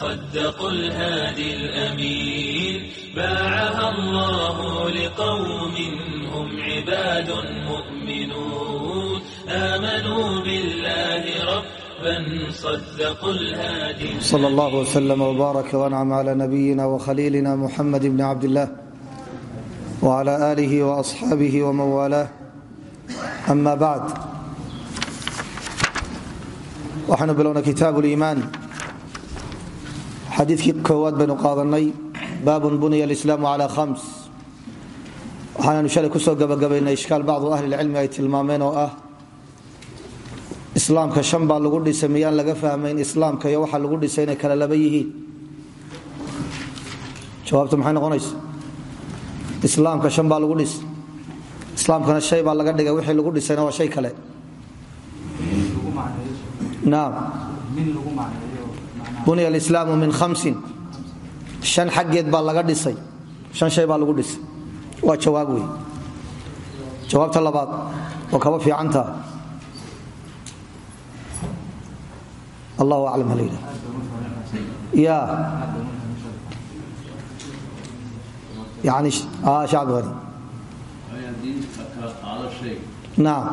صدقوا الهادي الأمين باعها الله لقوم هم عباد مؤمنون آمنوا بالله ربا صلى الله وسلم وبارك وانعم على نبينا وخليلنا محمد بن عبد الله وعلى آله وأصحابه ومن والاه أما بعد waxaanu bilownay kitaabu liimaan xadiikii koowaad baynu qaadanay baabun bunya alislaamu cala hams waxaananu shalay ku soo gabagabaynay ishkaal bacdu ahli lcilmi ay tilmaameen oo ah islaamka shan baa lagu dhisay miyaan laga fahmayn islaamka iyo waxa lagu dhisay inay kala laba yihiin? Jawaabtu maxay noqonaysa? Islaamka shan baa lagu dhisay. Islaamkana shay baa laga dhigay wixii lagu dhisayna bunya alislaamu min khamsin shan xaggeed baa laga dhisay shan shay baa lagu dhisay waa jawaab wey jawaabta labaad waa kaba fiicantaa allahu aclam halayda ya yani shacbi hadi naam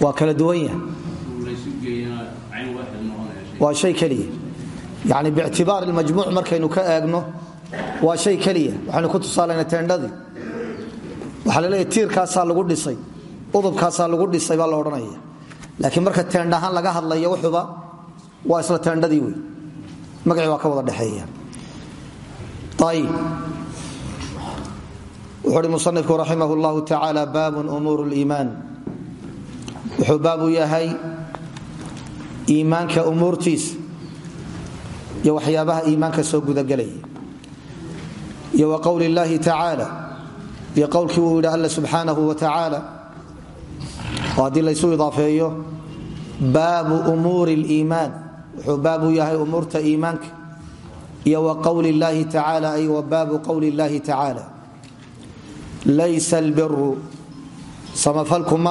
waa kala duwan yahay waa shay keliya. Yani bictibaar majmuuc markaynu ka eegno waa shay keliya. Waxaynu ku tusaalayna teendhadii. Waxaa la leeya tiirkaasaa lagu dhisay udubkaasaa lagu dhisay baa la odhanaya. Laakiin marka teendhahaan laga hadlayo wuxuba waa isla teendhadii wey magacii waa ka wada dhexeeya. Ayib wuxuu uhi musanifku raximah llahu tacaala baabun wuxuu baabu yahay iimaanka umuurtiisa iyo waxyaabaha iimaanka soo gudagelaya iyo wa qowli illaahi iyo qowlkii uu yidhi alle subxaanahu wa tacaala oo haddii laysu idaafeeyo baabu umuuri liimaan wuxuu baabu yahay umuurta iimaanka iyo wa qowli illaahi tacaala ay wa baabu qowli illaahi tacaala laysa albiru samafalku ma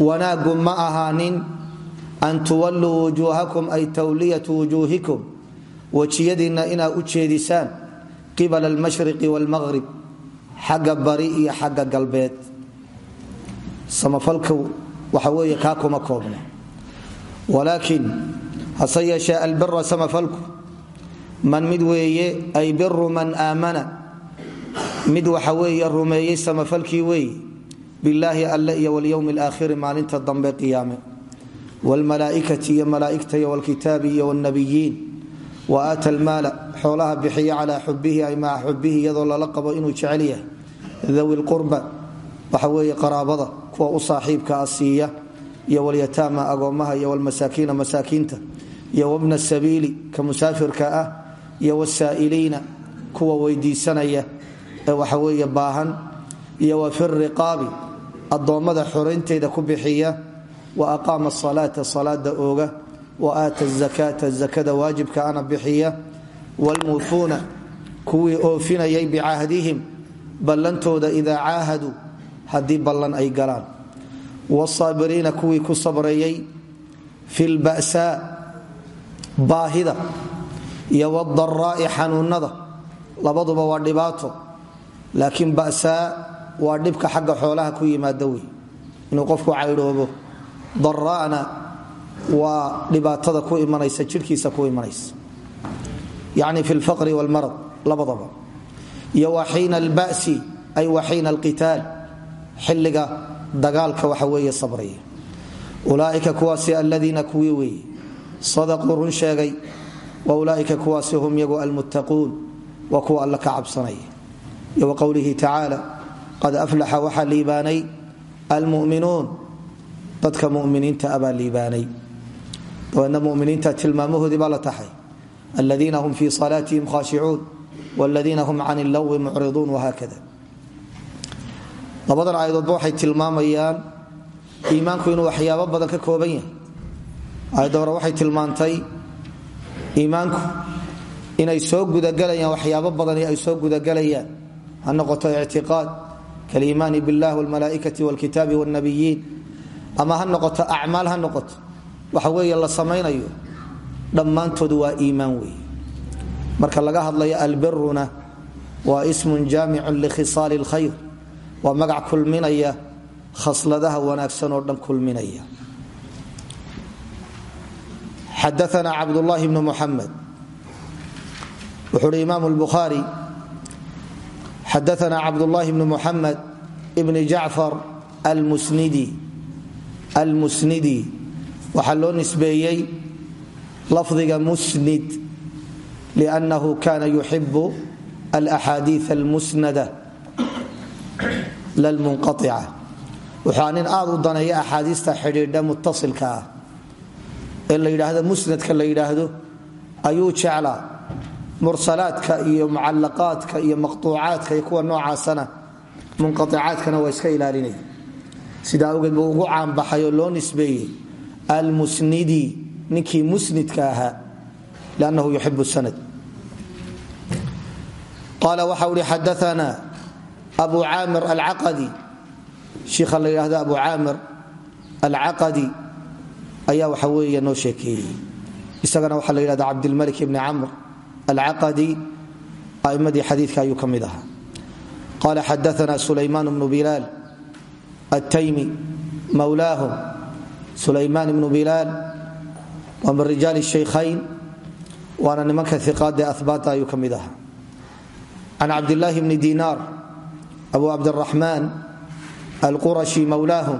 wanaagu ma ahaanin an tuwalluu wujuuhakum ay tawliyatu wujuuhikum wejiyadiinna inaad u jeedisaan qibala almashriqi waalmaqrib xagga bari iyo xagga galbeed. Samafalku waxa weeye kaa kuma koobna. Walaakin hase yeeshee albira samafalku man mid weeye ay biru man aamana mid waxa weeye rumeeyey samafalkii weeye bilaahi alle iyo walyowmi alaakhiri maalinta dambe qiyaame. Wlmalaaikati iyo malaaigta iyo wlkitaabi iyo wnabiyiin wa aata almaala xoolaha bixiya calaa xubihi ay maca xubihi iyadoo lala qabo inuu jecel yahay. Dawi lqurba waxa weeye qaraabada kuwa u saaxiibka a siiya. Iyo walyataama agoommaha iyo wlmasaakiina masaakiinta. Iyo wabna sabiili ka musaafirka ah. Iyo wsaa'iliina kuwa weydiisanaya. Ee waxa weeye baahan. Iyo wa fi riqaabi addoommada xoraynteeda ku bixiya wa aqaama asalaata salaada ooga wa aata zakaata zakada waajibka ana bixiya wlmuufuuna kuwii oofinayay bicahdihim ballantooda idaa caahaduu haddii ballan ay galaan. Wsaabiriina kuwii ku sabreeyey fi lba'saa baahida iyo wdaraa'i xanuunada labaduba waa dhibaato laakiin ba'saa waa dhibka xagga xoolaha ku yimaada wey. Inuu qofku caydhoobo daraa'na waa dhibaatada ku imanaysa jidhkiisa ku imanaysa. Yacni fi lfaqri wlmarad labadaba. Iyo wa xiina alba'si ay wa xiina alqitaal xilliga dagaalka waxa weeye sabraya ulaaika kuwaasi aladiina kuwii weeye run sheegay wa ulaaika kuwaasi hum yagu almuttaquun waa kuwa alla ka cabsanaya. Wa qowlihi tacaala qad aflaxa waxaa liibaanay almuminuun dadka muminiinta abaa liibaanay dabeedna muminiinta tilmaamahoodii baa la taxay hum fii salaatihim khaashicuun wladiina hum can illagwi mucriduun wahaakada labadan aayadoodba waxay tilmaamayaan iimaanku inuu waxyaabo badan ka kooban yahay aayadda waxay tilmaantay iimaanku inay soo gudagelayaan waxyaabo badani ay soo gudagelayaan ha noqoto kaliimaani biاllah wاlmalaaikati wاlkitaabi wاlnabiyiin ama ha noqoto acmaal ha noqoto waxa weeye la samaynayo dhammaantood waa iimaan weeye marka laga hadlayo albiruna waa ismun jaamicun likhisaali اlkhayr waa magac kulminaya khasladaha wanaagsan oo dhan kulminaya xadaana cabdulahi bnu muxamed wuxuu uhi imaam lbukhaari xadaana cabdulaahi bn muxamed bn jacfar almusnidi waxaa loo nisbeeyey lafdiga musnid lnahu kana yuxibu alaxaadii almusnada lalmunqaica wuxua nin aad u daneeya axaadiista xidhiidha mutasilka ah ee la yidhaahdo musnadka la yidhaahdo ayuu jeclaa mursalaadka iyo mucalaqaadka iyo maqtuucaadka iyo kuwa noocaasana munqaicaadkana waa iska ilaalinaya sidaa awgeed buu ugu caanbaxay oo loo nisbeeyey almusnidi ninkii musnidka ahaa lannahu yuxib sanad. Qaala waxa uhi xadaana abu caamir alcaqadi. Shiikha la yidhahdo abu caamir alcaqadi ayaa waxa weeye noo sheekeeyey. Isagana waxaa la yidhahda cabdilmalik ibni camr alcaqadi a'imadii xadiidka ayuu ka mid ahaa qala xadaana sulaymaan bnu bilaal altaymi mawlaahum sulaymaan ibnu bilaal waa min rijaali shaykhayn waana nimanka iqaadee ahbaata ayuu ka mid ahaa can cabdillaahi bni dinaar abu cabdiraxmaan alqurashi mawlaahum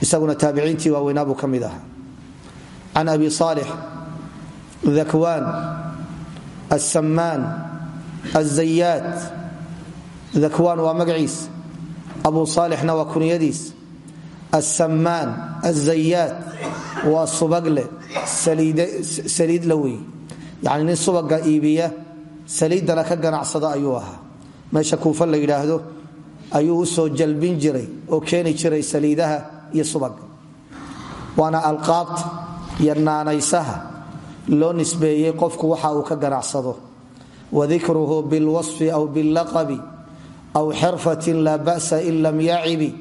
isaguna taabiciintii waaweynaa buu ka mid ahaa can abi saalix dakwaan alsammaan alzayaad dakwaan waa magaciis abu saalixna waa kunyadiis alsammaan alzayaad waa subagle saliid la wey yani nin subaga iibiya saliiddana ka ganacsada ayuu ahaa meesha kuufa la yidhaahdo ayuu u soo jalbin jiray oo keeni jiray saliidaha iyo subaga waana loo nisbeeyey qofku waxa uu ka ganacsado. Wadikruhu bilwasfi aw billaqabi aw xirfatin laa ba'sa in lam yacibi.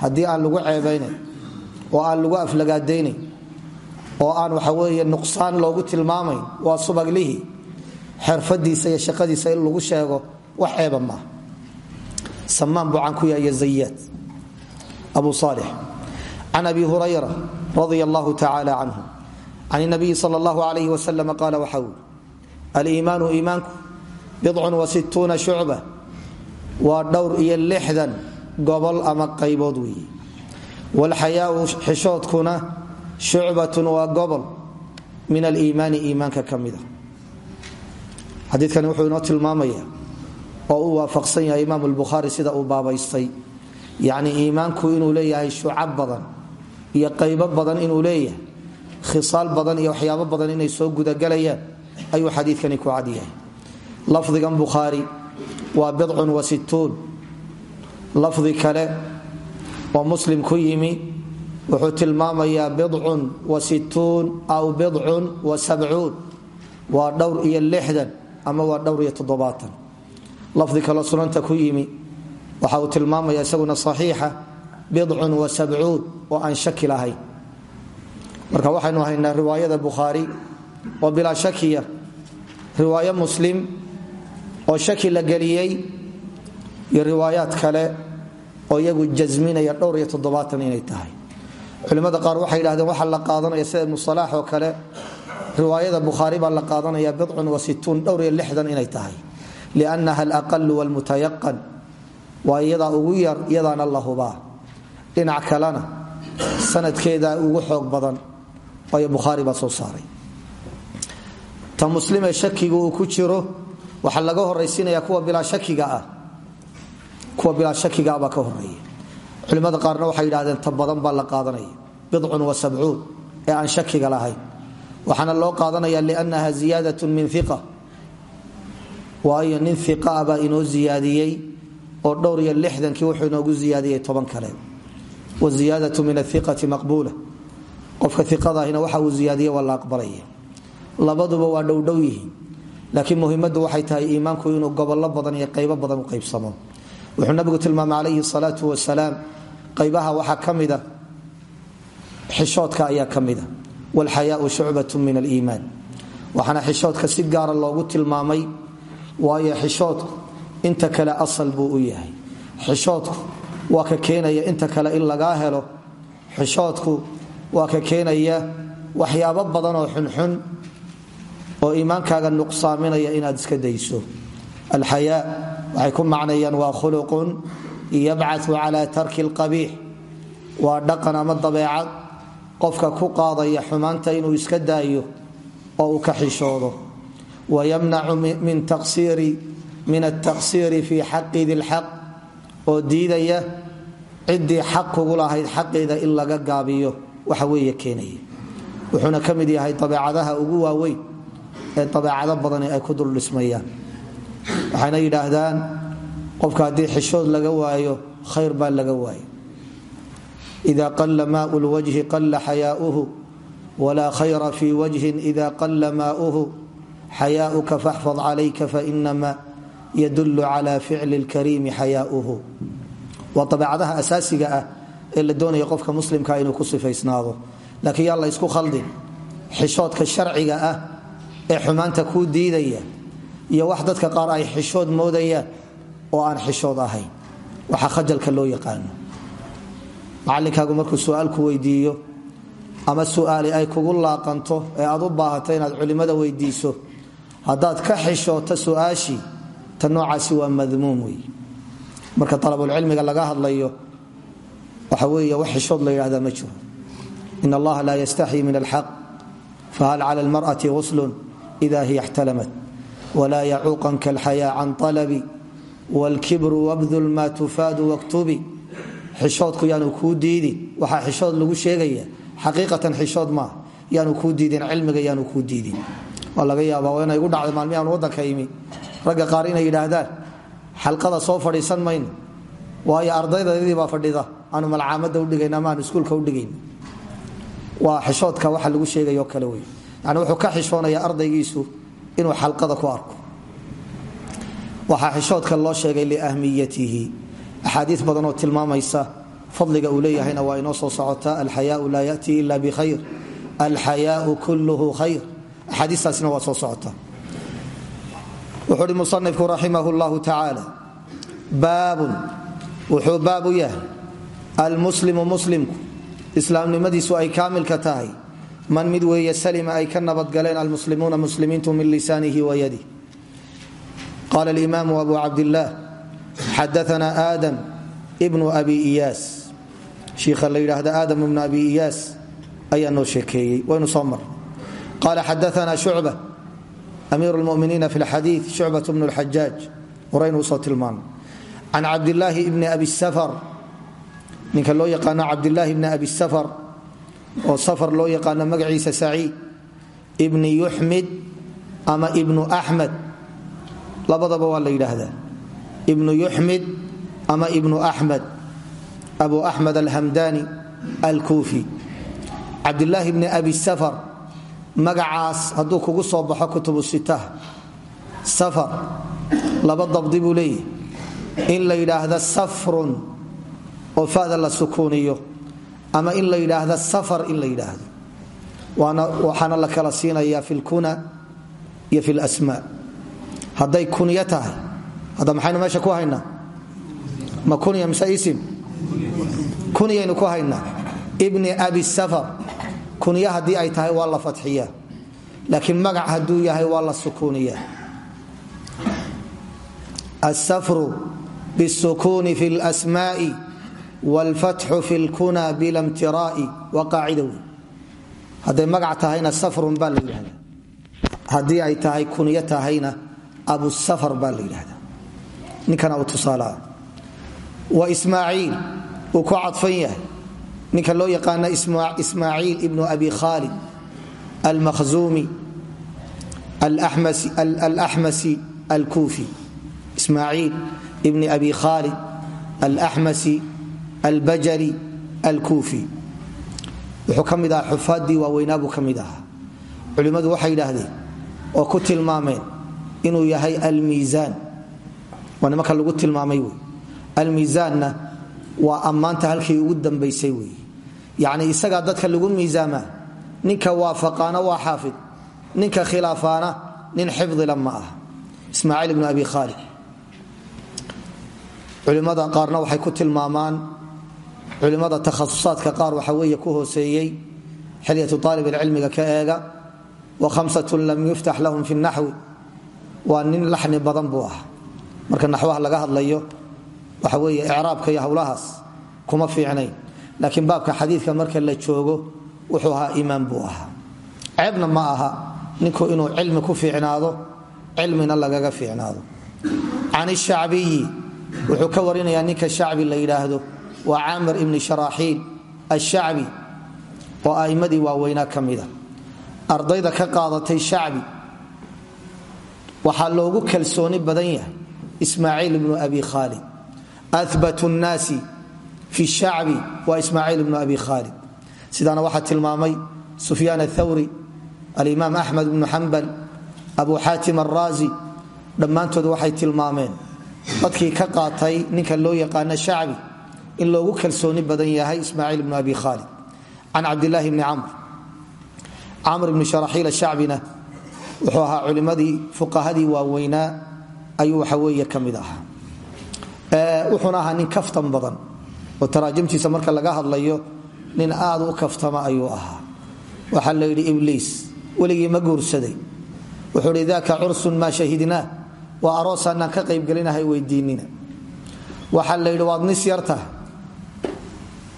Haddii aan lagu ceebaynayn oo aan lagu aflagaadaynayn oo aan waxa weeye nuqsaan loogu tilmaamayn waa subaglihii xirfadiisa iyo shaqadiisa in lagu sheego wax ceeba maaha samaan buu can ku yahay zayaad. Abu saalix. Can abi hurayra radia allahu tacaala can nabiyi sal allahu alayh wasalam qaala waxa ui aliimaanu iimaanku bidcun wa situuna shucba waa dhowr iyo lixdan gobol ama qaybood weeye waalxayaau xishoodkuna shucbatun waa gobol min aliimaani iimaanka ka mida xadiikani wuxuu inoo tilmaamaya oo uu waafaqsan yahay imaam lbukhaari sida uu baabaystay yacni iimaanku inuu leeyahay badan iyo qaybo khisaal badan iyo waxyaabo badan inay soo gudagelayaan ayuu xadiikani ku cadyahay lafdigan bukhaari waa bidcun wa situun lafdi kale oo muslim ku yimi. Wuxuu tilmaamayaa bidcun wa situun aw bidcun wa sabcuun. Waa dhowr iyo lixdan ama waa dhowr iyo toddobaatan. Lafdi kaloo sunanta ku yimi waxa uu tilmaamaya isaguna saxiixa bidcun wa sabcuun oo aan shaki lahayn marka waxaynu haynaa riwaayada bukhaari oo bilaa shakiya riwaayo muslim oo shaki la geliyey iyo riwaayaad kale oo iyagu jasminaya dhowr iyo toddobaatan inay tahay. Culimmada qaar waxay yidhahdeen waxaa la qaadanaya sida ibnu oo kale riwaayada bukhaari baa la qaadanaya bidcun wa situun dhowr iyo lixdan inay tahay. Liannaha alaqalu walmutayaqan waa iyadaa ugu yar iyadaana la hubaa. Dhinac kalena sanadkeedaa ugu xoog badan muslimee shakigu uu ku jiro waxaa laga horaysiinaya kuwa bilaa shakiga ah. Shakiga ah baa ka horreeya culimmada qaarna waxay yidhahdeen ta badan la qaadanaya. Bidcun wa sabcuun. Ee aan shakiga lahayn. Waxaana loo qaadanaya liannaha ziyaadaة min iqa waayo nin iqa baa inoo ziyaadiyey oo dhowr iyo lixdankii wuxuu inoogu ziyaadiyey toban kale. Waziyaadau min aiqati maqbuula qofka iqadaahina waxa uu ziyaadiye waa la aqbalaya labaduba waa dhowdhow yihiin. Laakiin muhimmadu waxay tahay iimaanku inuu gobollo badan iyo qaybo badan u qaybsamo. Wuxuu nabigu tilmaamay calayhi salaau wasalaam qaybaha waxaa ka xishoodka ayaa ka mida. Walxayaau shucbat min aliimaan. Waxaana xishoodka si gaara loogu tilmaamay waayo xishoodku inta kale asal buu u yahay. Xishoodku waa ka keenaya inta kale in lagaa helo. Xishoodku waa ka keenaya waxyaabo badan oo xunxun oo iimaankaaga nuqsaaminaya inaad iska dayso. Alxayaa waxay ku macnayaan waa khuluqun yabcau cala tarki lqabiix waa dhaqan ama dabeecad qofka ku qaadaya xumaanta inuu iska daayo oo uu ka xishoodo. Wayamnacu min altaqsiiri fi xaqi di lxaq oo diidaya ciddii xaq kugu lahayd xaqeeda in laga gaabiyo waxa weeye keenaya wuxuuna ka mid yahay dabeecadaha ugu waaweyn ee dabeecado badani ay ku dul dhismayaan. Waxayna yidhaahdaan qofka haddii xishood laga waayo khayr baa laga waayo ida qalla maau lwajhi qalla xayaauhu wlaa khayra fi wajhin ida qalla maauhu xayaauka faxfad calayka fainama yadulu cala ficli lkariimi xayaauhu. Waa dabeecadaha asaasiga ah ee la doonaya qofka muslimka inuu ku sifaysnaado. Laakiin yaa la khaldin xishoodka sharciga ah ee xumaanta kuu diidaya iyo wax dadka qaar ay xishood moodayaan oo aan xishood ahayn. Waxaa khajalka loo yaqaano. Macalinkaagu markuu su'aalku weydiiyo ama su'aali ay kugu laaqanto ee aad u baahato inaad culimmada weydiiso haddaad ka xishooto su'aashii noocaasi waa madmuum wey marka alabulcilmiga laga hadlayo waxa weeye wax xishood la yidhahdaa ma jiro. In allaha laa yastaxyi min alxaq fahal cala almar'ati guslun ida hiya ixtalamat wlaa yacuuqan kalxayaa can alabi wlkibru wabdul maa tufaadu waktubi. Xishoodku yaanu kuu diidin. Waxaa xishood lagu sheegaya xaqiiqatan xishood maaha. Yaanu kuu diidin cilmiga yaanu kuu diidin. Waa laga yaabaa inay gu dhacda maalmi aan wadanka imi ragga qaar inay yidhaahdaan xalqada waayo ardaydadii baa fadhida. Aanu malcaamada udhigayn ama aanu iskuulka udhigayn waa xishoodka waxa lagu sheegayo kale wey yani wuxuu ka xishoonaya ardaygiisu inuu xalqada ku arko. Waxaa xishoodka loo sheegay liahmiyatihi axaadii badan oo tilmaamaysa fadliga uu leeyahayna waa inoo soo socota alxayaau laa yati ila bikhayr alxayaau kulluhu khayr. Axaadiistaasina waa soo socota. Wuxuu uhi musanifku raximah baabun wuxuu baab u yahay almuslimu muslimku islaamnimadiisu ay kaamilka tahay. Man mid weeye salima ay ka nabadgaleen almuslimuuna muslimiintu min lisaanihi wa yadih qala alimaamu abu cabdillaah xadaana aadam bnu abi iyaas. Shiikha la yidhaahda aadam ibnu abi iyaas ayaa noo sheekeeyey waynu soo mar qala xadaana shucba amiir lmuminiina fi lxadii shucbat bnu lxajaaj horaynu u soo tilmaano can cabdilaahi bni abi safar ninka loo yaqaano cabdilaahi bni abi safar oo safar loo yaqaano magaciisa saciid ibni yuxmid ama ibnu axmed labadaba waa la yidhaahdaa ibnu yuxmid ama ibnu axmed abu axmed alhamdani alkuufi cabdilaahi bni abi safar magacaas hadduu kugu soo baxo kutubu sitah safar laba dabdi in la yidhaahda safrun oo fada la sukuuniyo ama in la yidhaahda safar in la yidhaahdo. Waxaana la kala siinaya fi lkuna iyo fi lasmaa hadday kunya tahay hadda meesha ku haynaa? Ma kunya mise isim? Kunyaynu ku haynaa. Ibni abi safar kunya haddii ay tahay waa la fatxiya laakiin magac hadduu yahay waa la sukuuniya asafru bاsukuuni fi اlasmaai wاlfatxu fi اlkuna bila mtiraai waa qaacida wey hadday magac tahayna safrun baa la yidhahda haddii ay tahay kunyo tahayna abusafar baa la yidhahda ninkana uu tusaalaa wa ismaaciil uu ku cadfan yahay ninka loo yaqaana ismaaciil ibnu abi khaalid almakhzumi alaxmasi alkuufi ismaaciil ibni abi khaalid alaxmasi albajali alkuufi wuxuu ka mid ahaa xufaaddii waaweynaa buu ka mid ahaa culimmadu waxay yidhaahdeen oo ku tilmaameen inuu yahay almiisaan waa nimanka lagu tilmaamay wey almiisaanna waa ammaanta halkii ugu dambaysay wey yacni isagaa dadka lagu miisaamaa ninka waafaqaana waa xaafid ninka nin xifdila ma culimmada qaarna waxay ku tilmaamaan. Culimmada takhasusaadka qaar waxa weeye ku hooseeyey. Xilyatu aalibcilmiga ka eega wa khamsatun lam yuftax lahum fi naxwi waa nin laxni badan buu marka naxwaha laga hadlayo waxa weeye icraabka iyo howlahaas kuma fiicnayn. Laakiin baabka xadiidka marka la joogo wuxuu ahaa iimaan buu ahaa. Ma aha ninku inuu cilmi ku fiicnaado cilmina lagaga fiicnaado. Can shacbiyi wuxuu ka warinayaa ninka shacbi la yidhaahdo waa caamir ibni sharaaxiil ashacbi oo a'immadii waaweynaa ka mida ardayda ka qaadatay shacbi waxaa loogu kalsooni badan yahay ismaaciil ibnu abi khaalid. Abat nnaasi fi shacbi waa ismaaciil ibnu abi khaalid. Sidaana waxaa tilmaamay sufyaan athawri alimaam axmed ibnu xambal abu xaatim araazi dhammaantood waxay tilmaameen dadkii ka qaatay ninka loo yaqaano shacbi in loogu kalsooni badan yahay ismaaciil ibnu abi khaalid can cabdilaahi bni camr. Camr ibni sharaxiil ashacbina wuxuu ahaa culimmadii fuqahadii waaweynaa ayuu waxa weeye ka mid ahaa. Ahaa nin kaftan badan oo taraajimtiisa marka laga hadlayo nin aad u kaftama ayuu ahaa. Waxaa la yidhi ibliis weligii ma guursaday. Wuxuu hi daka cursun maa shahidnaa waa aroosaanaan ka qaybgelinahay weydiinina waxaa la yidhi waad nis yartaha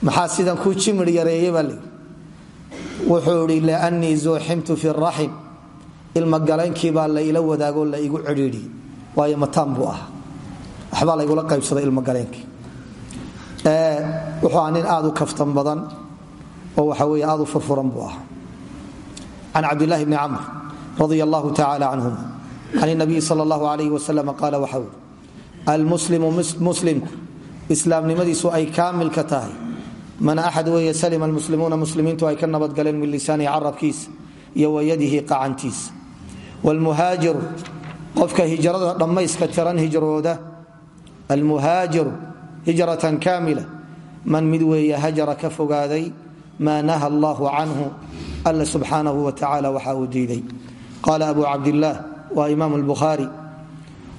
maxaa sidan kuu jimir yareeye baa layidhi wuxuu idhi liannii zuuximtu fi raxim ilmagalankii baa la ila wadaagoo la igu cidhiidhi. Waayo mataan buu ah waxbaa laygula qaybsaday ilmagaleenkii wuxuu ahaa aad u kaftan badan oo waxa wey aad u furfuran buu ahaa. Can cabdilahi bni camr radia allahu canhuma can nabiyi sal allahu alayh wasalam qaala waxa ui almuslimu muslimku islaamnimadiisu ay kaamilka tahay. Man axad weeye salima almuslimuuna muslimiintu ay ka nabadgaleen min lisaanihi carabkiisa iyo wayadihi qacantiisa. Wlmuhaajiru qofka hijrada dhammayska tiran hijrooda. Almuhaajiru hijratan kaamila. Man mid weeye hajara ka fogaaday maa naha allahu canhu alla subxaanahu wa tacala waxa uu diiday. Qaala waa imaam lbukhaari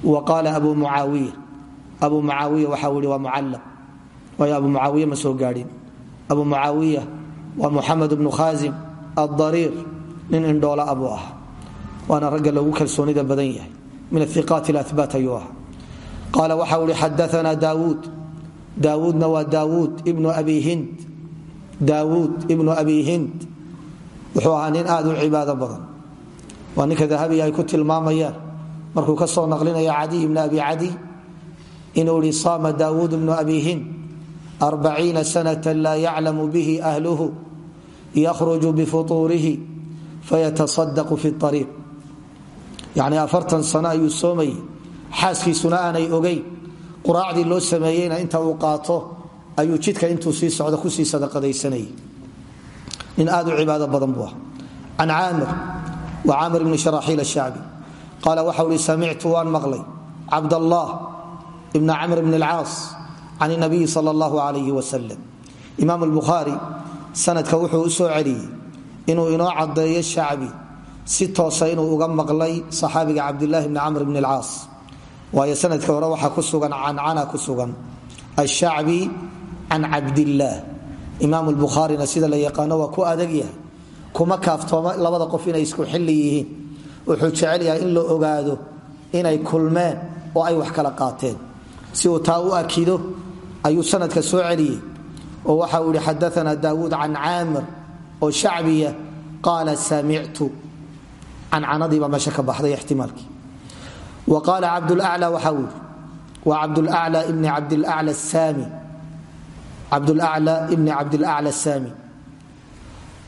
wa qaala abu mucaawiya abu mucaawiya waxa uu yihi waa mucallaq waayo abu mucaawiya ma soo gaadhin. Abu mucaawiya waa muxamed bnu khaasim addariir. Nin indhoola abuu ah waana ragga lagu kalsoonida badan yahay. Min aiqaat abaat ayuu ah qaala waxa ui xadaana daawuud. Daawuudna waa daawuud ibnu abi hind. Daawuud ibnu abi hind. Wuxuu ahaa nin aad u cibaado badan waa ninka dahabiga ay ku tilmaamayaan. Markuu ka soo naqlinaya cadiy ibn abi cadiy inuu ihi saama daawuud ibnu abi hind arbaciina sanata laa yaclamu bihi ahluhu yakhruju bifutuurihi fayatasadaqu fi ariiq yani afartan sano ayuu soomayey xaaskiisuna aanay ogeyn. Quraacdii loo sameeyeyna inta uu qaato ayuu jidka intuu sii socdo ku sii sadaqadaysanayay. Nin aad u cibaado badan buu ah can caamir wa caamir bni sharaxiil ashacbi qaala waxau hi samictu waan maqlay. Cabdallaah ibna camr bni alcaas can nabiyi sal allahu alayh wasalam imaam albukhaari sanadka wuxuu u soo celiyey inuu inoo caddeeyo shacbi si toosa inuu uga maqlay saxaabiga cabdilaahi bni camr bni alcaas. Waayo sanadka hore waxaa ku sugan cancana ku sugan ashacbi can cabdillaah imaam lbukhaarina sida la yaqaano kuma kaaftooma labada qof inay isku xilli wuxuu jecel yahay in la ogaado inay kulmeen oo ay wax kala qaateen. Si uu taa u akido ayuu sanadka soo celiyey oo waxa uu yihi xadaana daawuud can oo shacbiya qaala samictu cancanadiibaa meesha ka baxday ixtimaalkii. Wa qaala cabdulacla waxa uu yihi waa cabdulacla ibni cabdilacla saami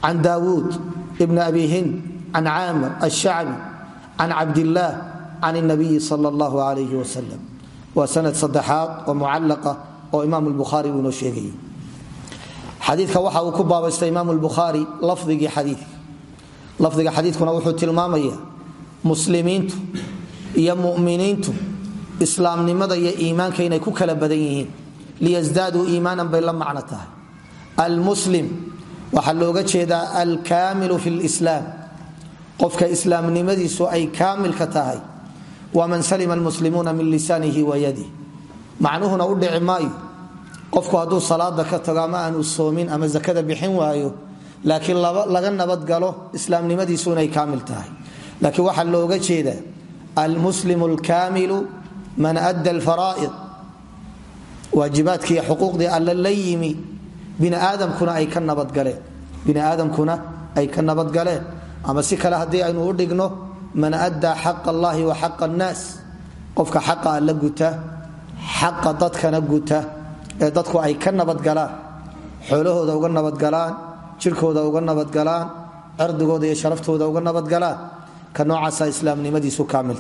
can daawuud bn abi hind can caamir ashacbi can cabdillaah can nabiyi sal allahu alayh wasalam waa sanad saddexaad oo mucallaqa oo imaam lbukhaari uu inoo sheegayay xadiika waxa uu ku baabaystay imaam lbukhaari lafdigii xadiika lafdiga xadiikuna wuxuu tilmaamaya muslimiintu iyo muminiintu islaamnimada iyo iimaanka inay ku kala badan yihiin liyasdaaduu iimaanan waxaa looga jeedaa alkaamilu fi lislaam qofka islaamnimadiisu ay kaamilka tahay. Waa man salima almuslimuuna min lisaanihi wa yadih macnuhuna u dhici maayo. Qofku hadduu salaada ka tago ama aanu soomin ama zakada bixin waayo laakiin laga nabadgalo islaamnimadiisu inay kaamil tahay. Laakiin waxaa looga jeedaa almuslimu alkaamilu man adda alfaraa'id waajibaadkii xuquuqdii alle la yimi biniaadamkuna ay ka nabadgaleen ama si kale haddii aynu u dhigno man addaa xaqa allahi wa xaqa annaas qofka xaqa alla guta xaqa dadkana guta ee dadku ay ka nabadgalaan xoolahooda uga nabadgalaan jirkooda uga nabadgalaan cirdigooda iyo sharaftooda uga nabadgalaan ka noocaasa islaamnimadiisu kaamil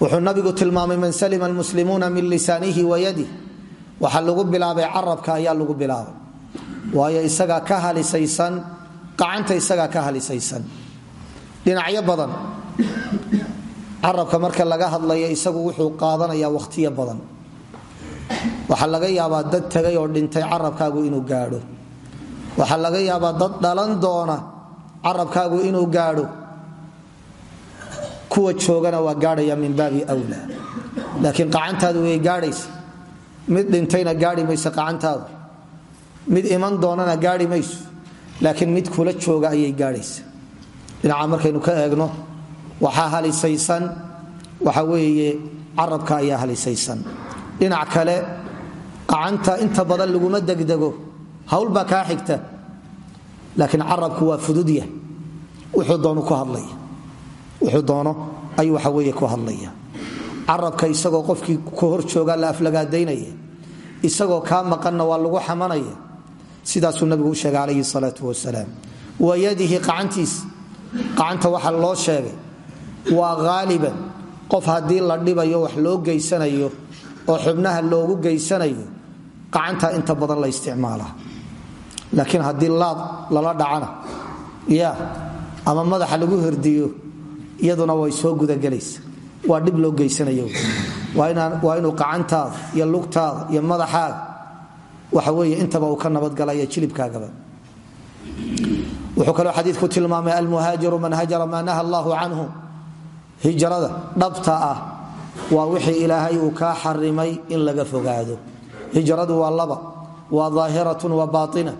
wuxuu nabigu tilmaamay man salima almuslimuuna min lisaanihi wa yadih waxaa lagu bilaabay carabka ayaa lagu bilaabay. Waayo isagaa ka halisaysan qacanta isagaa ka halisaysan. Dhinacyo badan. Carabka marka laga hadlayo isagu wuxuu qaadanayaa wakhtiyo badan. Waxaa laga yaabaa dad tegay oo dhintay carabkaagu inuu gaadho. Waxaa laga yaabaa dad dhalan doona carabkaagu inuu gaadho. Kuwa joogana waa gaadhaya min baabi wla laakiin qacantaadu way gaadhaysa mid dhintayna gaari mayso qacantaadu mid iman doonana gaari mayso laakiin mid kula jooga ayay gaadhaysa dhinaca markaynu ka eegno waxaa halisaysan waxa weeye carabka ayaa halisaysan. Dhinac kale qacanta inta badan laguma degdego hawl baa kaa xigta laakiin carabku waa fududya wuxuu doonu ku hadlaya. Wuxuu doono ayuu waxa weeye ku hadlaya carabka isagoo qofkii ku hor joogaa la aflagaadaynaya isagoo kaa maqanna waa lagu xamanaya. Sidaasuu nabigu u sheegay calayhi salaatu wasalaam. Wa yadihi qacantiis qacanta loo sheegay waa haaliban qof haddii la dhibayo wax loo geysanayo oo xubnaha loogu geysanayo qacanta inta badan la isticmaala. Laakiin haddii laad lala dhacana ya ama madaxa lagu herdiyo iyaduna way soo gudagelaysa waa dhib loo geysanayo. Waa inuu qacantaada iyo lugtaada iyo madaxaaga waxa weeye intaba uu ka nabadgalaya jilibkaagaba wuxuu kaloo xadiidku tilmaamay almuhaajiru man hajara maa naha allahu canhu. Hijrada dhabta ah waa wixii ilaahay uu kaa xarimay in laga fogaado. Hijradu waa laba waa daahiratun wa baaina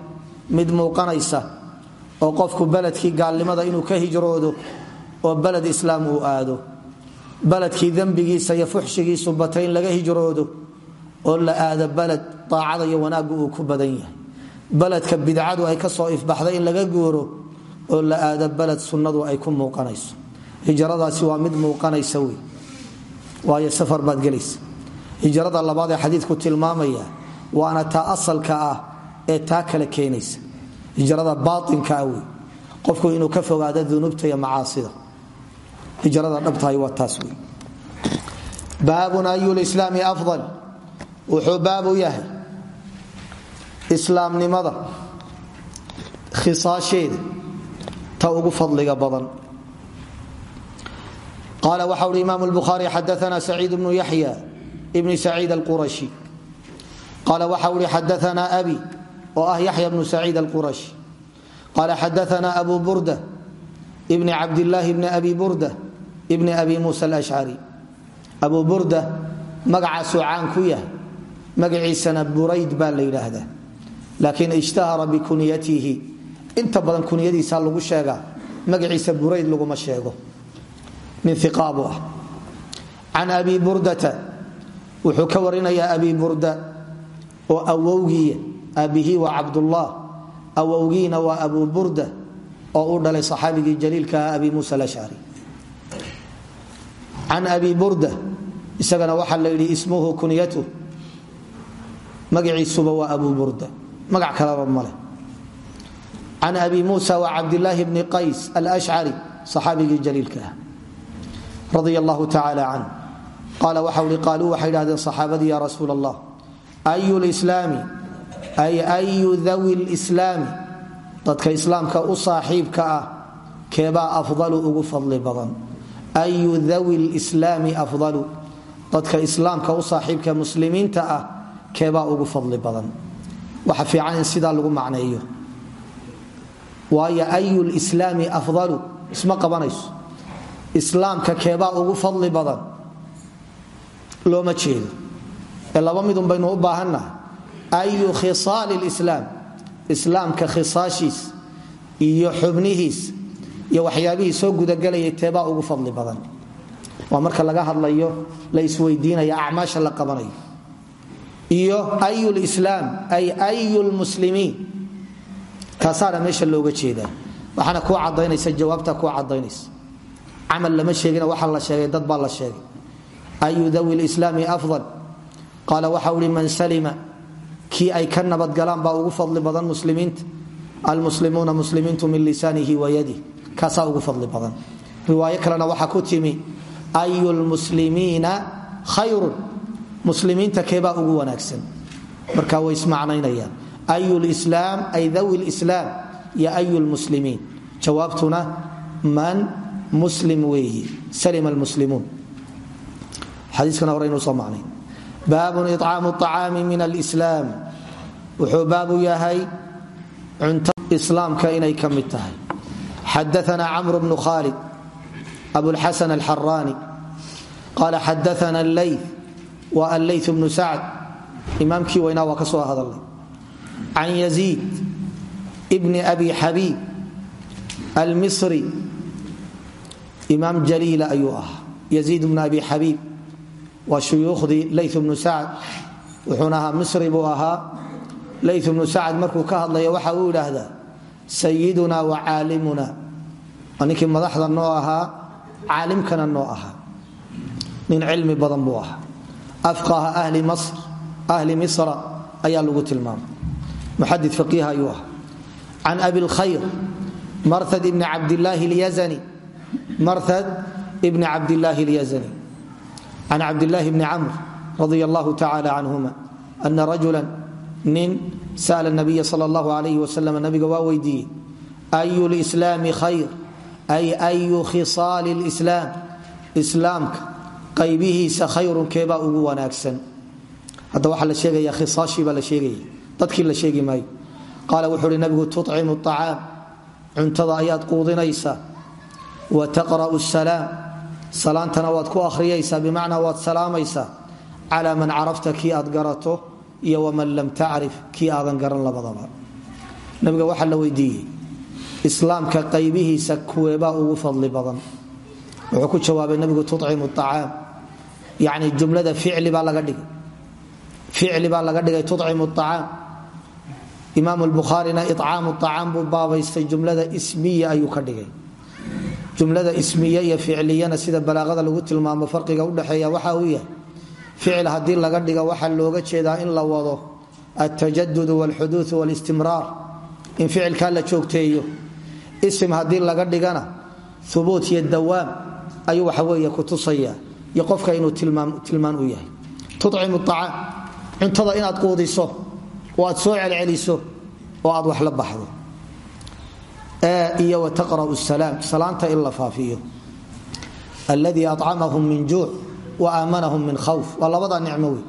mid muuqanaysa oo qofku beledkii gaalnimada inuu ka hijroodo oo beled islaam uu aado beledkii dembigiisa iyo fuxshigiisu batay in laga hijroodo oo la aado beled daacada iyo wanaaggu uu ku badan yahay. Beledka bidcadu ay ka soo ifbaxday in laga guuro oo la aado beled sunnadu ay ku muuqanayso. Hijradaasi waa mid muuqanaysa wey. Waayo safar baad gelaysa. Hijrada labaad ee xadiidku tilmaamaya waana taa asalka ah ee taa kale keenaysa. Hijrada baainka ah qofku inuu ka fogaado dunuubta iyo macaasida hijrada dhabtahay waa taas wey baabun ayu lislaami afdal. Wuxuu baabu yahay islaamnimada khisaasheeda ta ugu fadliga badan. Qaala waxa uhi imaam lbukhaari xadaana saciid bnu yaxya bni saciid alqurashi. Qaala waxa uhi xadaana abi oo ah yaxya bnu saciid alqurashi. Qaala xadaana abu burda bni cabdillaahi bni abi burda bni abi muusa alashcari abu burda magacaasuu caan ku yahay. Magaciisana burayd baa la yidhaahdaa. Laakiin ishtahara bikunyatihi inta badan kunyadiisa lagu sheegaa magaciisa burayd laguma sheego. Nin iqaabu ah. Abi burdata wuxuu ka warinayaa abi burda oo awowgiiya aabihii waa cabdullah awowgiina waa abu burda oo u dhalay saxaabigii jaliilka ah abi muusa alashcari can abi burda isagana waxaa la yidhi ismuhu kunyatu magaciisuba waa abu burda magac kaleba male can abi muusa wacabdilaahi bni qays alashcari saxaabigii jaliilka ah radia allahu tacaala canh qaala waxa ui qaaluu waxay idhahdeen saxaabadii ya rasuul allah ayu lislaami ay ayu dawi lislaami dadka islaamka u saaxiibka ah afdalu ugu fadli badan ayu dawi lislaami afdalu dadka islaamka u saaxiibka muslimiinta ah keebaa ugu fadli badan waxa fiican in sidaa lagu macneeyo waayo ayu lislaami afdalu isma qabanayso islaamka keebaa ugu fadli badan looma jeedo ee laba midun baynu u baahannahay ayu khisaali lislaam islaamka khisaashiis iyo xubnihiis iyo waxyaabihii soo gudagelayay teebaa ugu fadli badan. Waa marka laga hadlayo la isweydiinaya acmaasha la qabanayo. Iyo ayu lislaam ay ayu lmuslimiin taasaana meesha looga jeedaa. Waxaana kuu cadaynaysa jawaabta kuu cadaynaysa camal lama sheegina waxa la sheegay dad baa la sheegay. Ayu dawi lislaami afdal. Qaala waxa uhi man salima. Kii ay ka nabadgalaan baa ugu fadli badan muslimiinta. Almuslimuuna muslimiintu min lisaanihi wa yadih kaasaa ugu fadli badan. Riwaayo kalena waxaa ku timi ayu lmuslimiina khayrun. Muslimiinta keebaa ugu wanaagsan? Marka way ismacnaynayaan. Ayu lislaam ay dawi lislaam iyo ayu lmuslimiin jawaabtuna man muslim weeyi salima almuslimuun xadiiskana hore inuu soo macnay. Baabun icaamu acaami min alislaam wuxuu baabu yahay cunto islaamka inay ka tahay xadaana camr bnu khalid abulxasan alxaraani qaala xadaana alley wa alley bnu sacd imaamkii weynaa waa ka soo hadalnay can yaziid bni abi xabiib almisri imaam jaliila ayuu ahaa yaziid bnu abi xabiib waa shuyuukhdii ley bnu sacd wuxuuna ahaa misri buu ahaa ley bnu sacd markuu ka hadlaya waxa uu idhaahdaa sayiduna wa caalimuna. Waa madaxda noo ahaa caalimkana noo ahaa. Nin cilmi badan buu ahaa. Afqaha ahli misra ayaa lagu tilmaamay. Muxadi faqiih ayuu ahaa. Abi lkhayr marhad ibni cabdilaahi lyazani marhad ibni cabdilaahi اlyazani can cabdilaahi bni camr radia allahu tacala canhuma ana nin sa'la nabiya sal allahu alayh wasalam nabiga waa weydiiyey ayu lislaami khayr ay ayu khisaali lislaam islaamka qaybihiisa khayrun keebaa ugu wanaagsan hadda waxaa la sheegaya khisaashii baa la sheegaya dadkii la sheegi maayo qaala wuxuu uhi nabigu tucimu acaam cuntada ayaad quudinaysaa wa taqra'u salaam salaantana waad ku akhriyaysaa bimacnaa iyo waman lam tacrif kii aadan garan labadaba. Nabiga waxaa la weydiiyey islaamka qaybihiisa kuweebaa ugu fadli badan. Wuxuu ku jawaabay nabigu tucimu acaam yani jumlada ficli baa laga dhigay. Ficli baa laga dhigay tucimu acaam imaam lbukhaarina icaamu acaam buu baabaystay jumlada ismiya ayuu ka dhigay. Jumlada ismiye iyo ficliyana sida balaaqada lagu tilmaamo farqiga udhexeeya waxa uu yahay ficil haddii laga dhiga waxaa looga jeedaa in la wado altajadud wاlxuduuث wاlistimraar in ficilkaa la joogteeyo isim haddii laga dhigana hubuut iyo dawaam ayuu waxa weeye kutusaya iyo qofka inuu tilmaan u yahay tucimu acaam cuntada inaad quudiso oo aad soo celceliso oo aad wax la baxdo iyo wtaqra'u salaam salaanta in la faafiyo alladii acamahum min juuc wa aamanahum min khawf. Waa labada nicmo wey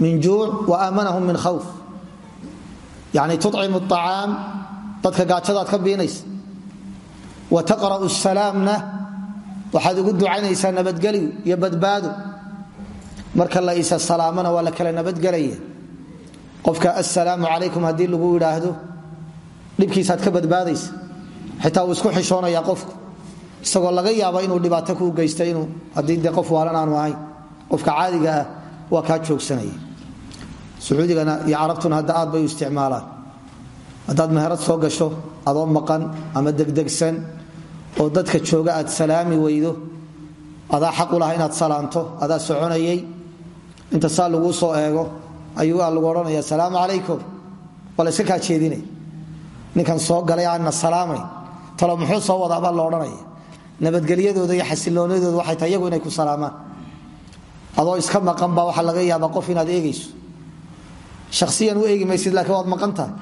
min juuc wa aamanahum min khawf. Yani tucimu acaam dadka gaajadaad ka biinaysa. Wa taqra'u salaamna waxaad ugu ducaynaysaa nabadgelyo iyo badbaado. Marka la isa salaamana waa la kala nabadgelaya qofka assalaamu calaykum haddii lagu idhaahdo dhibkiisaad ka badbaadaysa. Xitaa uu isku xishoonayaa qofku isagoo laga yaaba inuu dhibaato kuu geysta inuu haddii de qof waalan aanu ahayn qofka caadiga ah waa kaa joogsanaya sacuudigana iyo carabtuna hadda aad bay u isticmaalaan. Haddaad meherad soo gasho adoo maqan ama degdegsan oo dadka jooga aad salaami weydo adaa xaq u laha inaad salaanto adaa soconayay inta saa laguu soo eego ayuu lagu odhanaya asalaamu calaykum. Waa la iska kaa jeedinay. Ninkan soo galay aanna salaamay talo muxuu soo wadaabaa lo odhanaya nabadgelyadooda iyo xasiloonadooda waxay tahay inay ku salaamaan. Adoo iska maqan baa waxaa laga yaabaa qof inaad eegayso. Shasiyan u eegi maysid laakiin waad maqan tahay.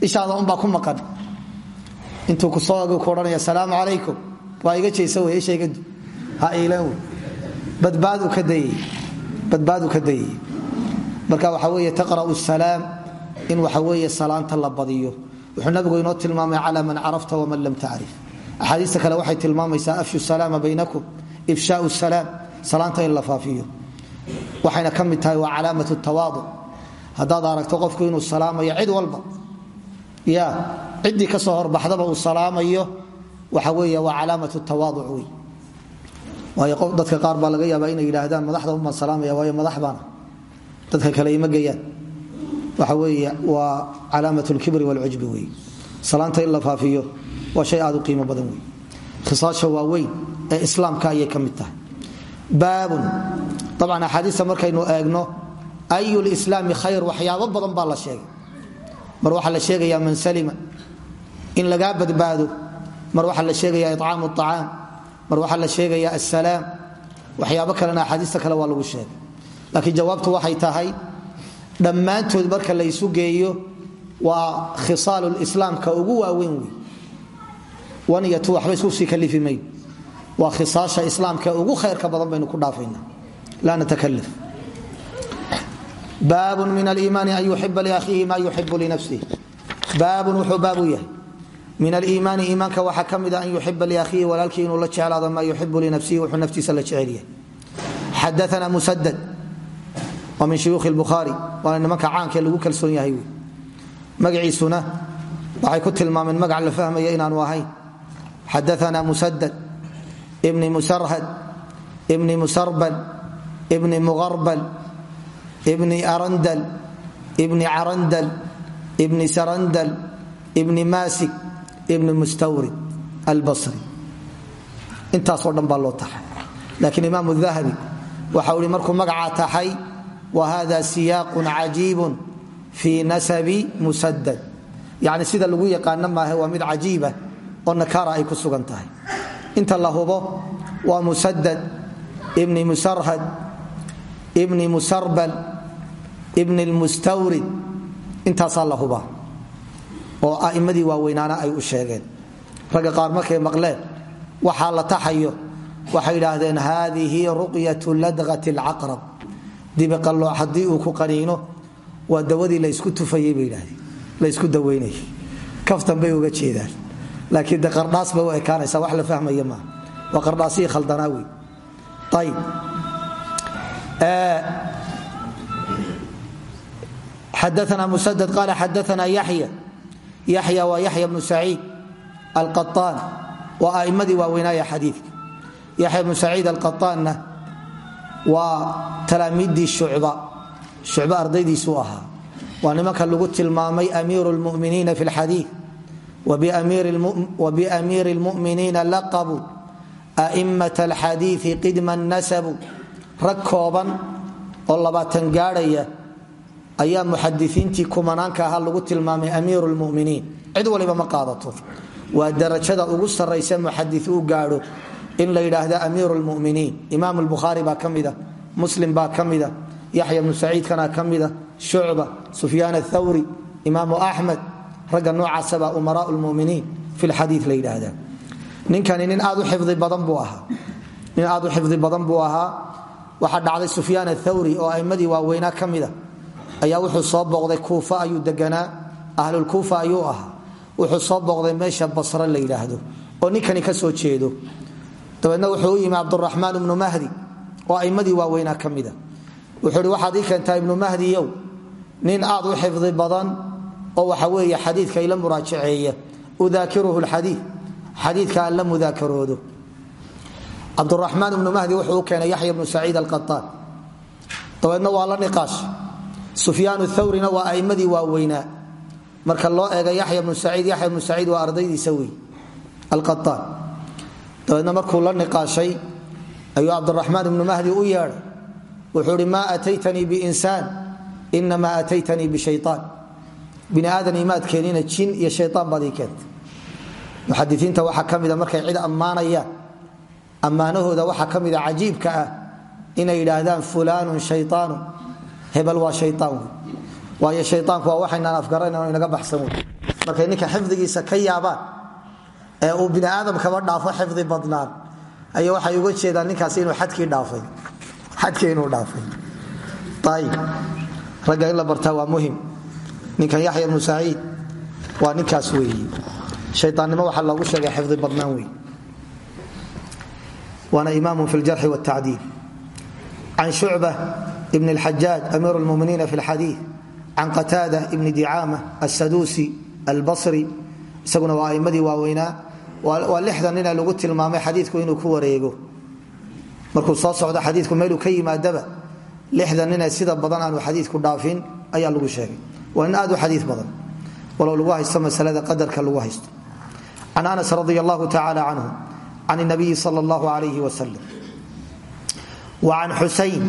Ishaada unbaa ku maqan. Intuu ku soo ku odhanaya asalaamu waa iga jeesa wey isha ha iilan wey. Badbaadu ka dayey badbaadu ka marka waxaa weeye taqra'u salaam in waxa weeye salaanta la badiyo. Wuxuu nabigu inoo tilmaamay cala man carafta waman lam tacrif axaadiista kale waxay tilmaamaysaa afshu salaama baynakum ifshaau salaam. Salaanta in la faafiyo. Waxayna ka tahay waa calaamat tawaadu. Haddaad aragto qofku inuu salaamayo cid walba ya ciddii ka soo horbaxdaba uu salaamayo waxa weeye waa calaamat tawaaduc wey. Waayo dadka qaar baa laga yaabaa inay yidhaahdaan madaxda umaan salaamaya waayo madax dadka kale ima geyaan waxa weeye waa calaamat lkibri walcujbi wey. Salaanta in la faafiyo waa shay aad u qiimo badan wey khisaasha waaweyn ee islaamka ayay ka mid tahay. Baabun dabcan axaadiista markaynu eegno ayu lislaami khayr waxyaabo badan baa la sheegay. Mar waxaa la sheegayaa man salima in lagaa badbaado. Mar waxaa la sheegayaa icaamu acaam mar waxaa la sheegayaa assalaam. Waxyaabo kalena axaadiista kale waa lagu sheegay. Laakiin jawaabtu waxay tahay dhammaantood marka la ysu geeyo waa khisaalu lislaamka ugu waaweyn wey wan iyo tu waxba isku sii kalifi mayn. Waa khisaasha islaamka ugu khayrka badan baynu ku dhaafayna. Laa natakalaf baabun min aliimaani an yuxiba liakhiihi ma yuxibu linafsih baabun wuxuu baabu yahay. Min aliimaani iimaanka waxaa ka mida an yuxiba liakhiihi walaalkii inuu la jeclaado maa yuxibu linafsihi wuxuu naftiisa la jecel yahay. Xadaana musadad waa min shuyuukhi lbukhaari waana nimanka caankae lagu kalsoon yahay wey. Magaciisuna waxay ku xadaana musadad ibni musarhad ibni musarbal ibni muqarbal ibni arandal ibni carandal ibni sarandal ibni maasig ibni mustawrid albasri intaasoo dhan baa loo taxay laakiin imaam dahabi waxau ihi markuu magacaa taxay wa hada siyaaqun cajiibun fii nasabi musadad yacni sida lagu yaqaano maahe waa mid cajiiba oo nakara ay ku sugan tahay. Inta la hubo waa musadad ibni musarhad ibni musarbal ibni lmustawrid intaasaa la hubaa oo a'immadii waaweynaana ay u sheegeen. Ragga qaar markay maqleen waxaa la taxayo waxay idhaahdeen haadihi ruqyatu ladqati alcaqrab dibiqallooc haddii uu ku qaniino waa dawadii laysku tufayey bay idhahdeen laysku dawaynayay kaftan bay uga jeedaan laakiin de qardhaas bay u ekaanaysaa wax la fahmaya maaha. Waa qardhaasihii khaldanaa wey ayib xadaana musadad qaala xadaana yaxya. Yaxya waa yaxya bnu saciid alqaطaan waa a'immadii waaweynaaye xadiidka. Yaxya bnu saciid alqaطaanna waa talaamiiddii shucba. Shucba ardaydiisuu ahaa. Waa nimanka lagu tilmaamay amiiru lmuminiina fi lxadiid wbiamiiri lmuminiina laqabuu a'immat alxadiii qidman nasabu rag kooban oo labaatan gaadhaya ayaa muxadisiintii kumanaanka ahaa lagu tilmaamay amiiru lmuminiin cid waliba ma qaadato waa darajada ugu sarraysa muxadi uu gaadho in la yidhaahda amiiru lmuminiin imaam lbukhaari baa ka mida muslim baa ka mida yaxya bnu saciidkana ka mida shucba sufyaan athawri imaamu axmed ragga noocaasabaa umaraa lmuminiin fi lxadii la yidhaahda ninkani nin aad u xifdi badan buu ahaa. Nin aad u xifdi badan buu ahaa. Waxaa dhacday sufyaan athawri oo aimmadii waaweynaa ka mida ayaa wuxuu soo booqday kuufa ayuu deganaa ahlulkuufa ayuu ahaa. Wuxuu soo booqday meesha basre la oo ninkani ka soo jeedo. Dabeedna wuxuu u yimi cabduraxmaan ibnu mahdi oo aimmadii waaweynaa ka mida wuxuu waxaad ii keentaa ibnu mahdiyow nin aad u xifdi badan oo waxa weeye xadiidka ila muraajaceeya udaakiruhu lxadii xadiidka aan la mudaakaroodo. Cabduraxmaan ibnu mahdi wuxuu u keenay yaxya bnu saciid alqataan dabeedna waa la niqaash sufyaan thawrina waa aimmadii waaweynaa. Marka loo eega yaxya bnu saciid yaxya bnu saciid waa ardaydiisa wey alqataan dabeedna markuu la niqaashay ayuu cabdiraxmaan ibnu mahdi u yeedhay. Wuxuu hi maa ataytanii biinsaan inamaa ataytanii bishayaan bini aadan imaad keenina jin iyo shayaan baad ii keenta muxadisiinta waxaa ka mida markay cid ammaanayaan ammaanahooda waxaa ka mida cajiibka ah inay yidhaahdaan fulaanun shayaanu hebel waa shayaan wey waayo shayaanku waa waxaynaan afgaranayn inaga baxsan markay ninka xifdigiisa ka yaabaan ee uu bini aadamkaba dhaafo xifdi badnaan ay waxay uga jeedaan ninkaas inuu adkii dhaafay. Xadkii inuu dhaafay. Ayib ragga la bartaa waa muhiim ninkan yaxya ibnu saciid waa ninkaas weeye shayaannimo waxaa loogu sheegay xifdi badnaan wey waana imaamu fi ljarxi wاtacdiil can shucba ibn اlxajaaj amiir اlmuminiina fi اlxadiid can qataada ibni dicaama asaduusi albasri isaguna waa aimmadii waaweynaa waa lixdan nina lagu tilmaamay xadiidku inuu ku wareego markuu soo socdo xadiidku meeluu ka yimaadaba lixdan nine sida badan aanu xadiidku dhaafin ayaa lagu sheegay waa nin aad u xadii badan. Walow lagu haysto masalada qadarka lagu haysto. Can anas radi allahu tacala canhu can nabiyi sal allahu alayh wasalam wa can xusayn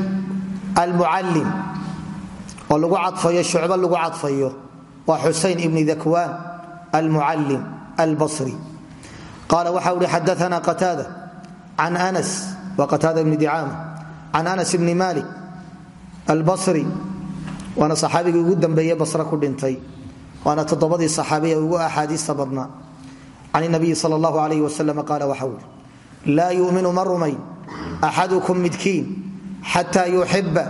almucallim oo lagu cadfayo shucbo lagu cadfayo waa xusayn ibni dakwaan almucallim albasri. Qaala waxa uhi xadaana qataada can anas waa qataada ibni dicaama can anas ibni malik albasri waana saxaabigii ugu dambeeye basre ku dhintay waana toddobadii saxaabiya ugu axaadiista badnaa. Can nabiyi sal allahu alayh wasalam qaala waxa uhi laa yuminu ma rumayn axadukum midkiin xataa yuxiba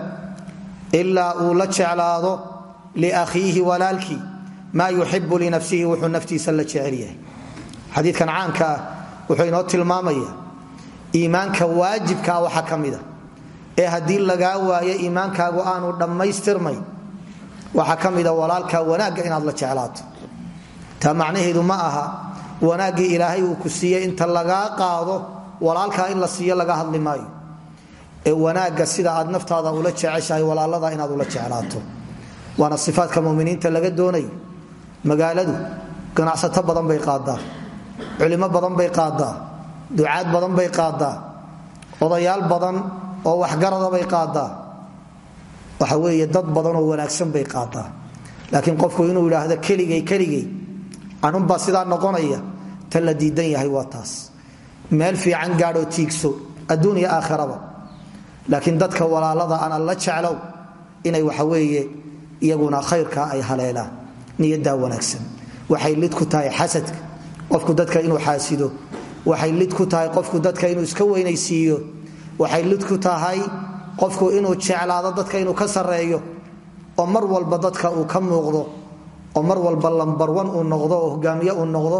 ilaa uu la jeclaado liakhiihi walaalkii maa yuxibu linafsihi wuxuu naftiisa la jecel yahay. Xadiidkan caanka ah wuxuu inoo tilmaamaya iimaanka waajibkaa waxa ka mida ee haddii lagaa waayo iimaankaagu aanu dhammaystirmayn waxaa ka mida walaalka wanaagga inaad la jeclaato. Taa macnaheedu ma aha wanaaggii ilaahay uu ku siiyey inta lagaa qaado walaalkaa in la siiyo laga hadli maayo. Ee wanaagga sida aad naftaada ula jeceshahay walaalada inaad ula jeclaato. Waana sifaadka muminiinta laga doonayo magaaladu ganacsato badan bay qaadaa culimo badan bay qaadaa ducaad badan bay qaadaa odayaal badan oo waxgarada bay qaadaa waxa weeye dad badan oo wanaagsan bay qaadaa laakiin qofku inuu idhaahdo keligay keligay anunbaa sidaa noqonaya ta la diidan yahay waa taas. Meel fiican gaadhoo tiigso adduun iyo laakiin dadka walaalada ana la jeclow inay waxa weeye iyaguna khayrka ay haleelaan niyadaa wanaagsan. Waxay lid ku tahay xasadka qofku dadka inuu xaasido. Waxay lid ku tahay qofku dadka inuu iska weynaysiiyo. Waxay lid ku tahay qofku inuu jeclaado dadka inuu ka sareeyo oo mar walba dadka uu ka muuqdo oo mar walba lambarwan uu noqdo oo hogaamiye uu noqdo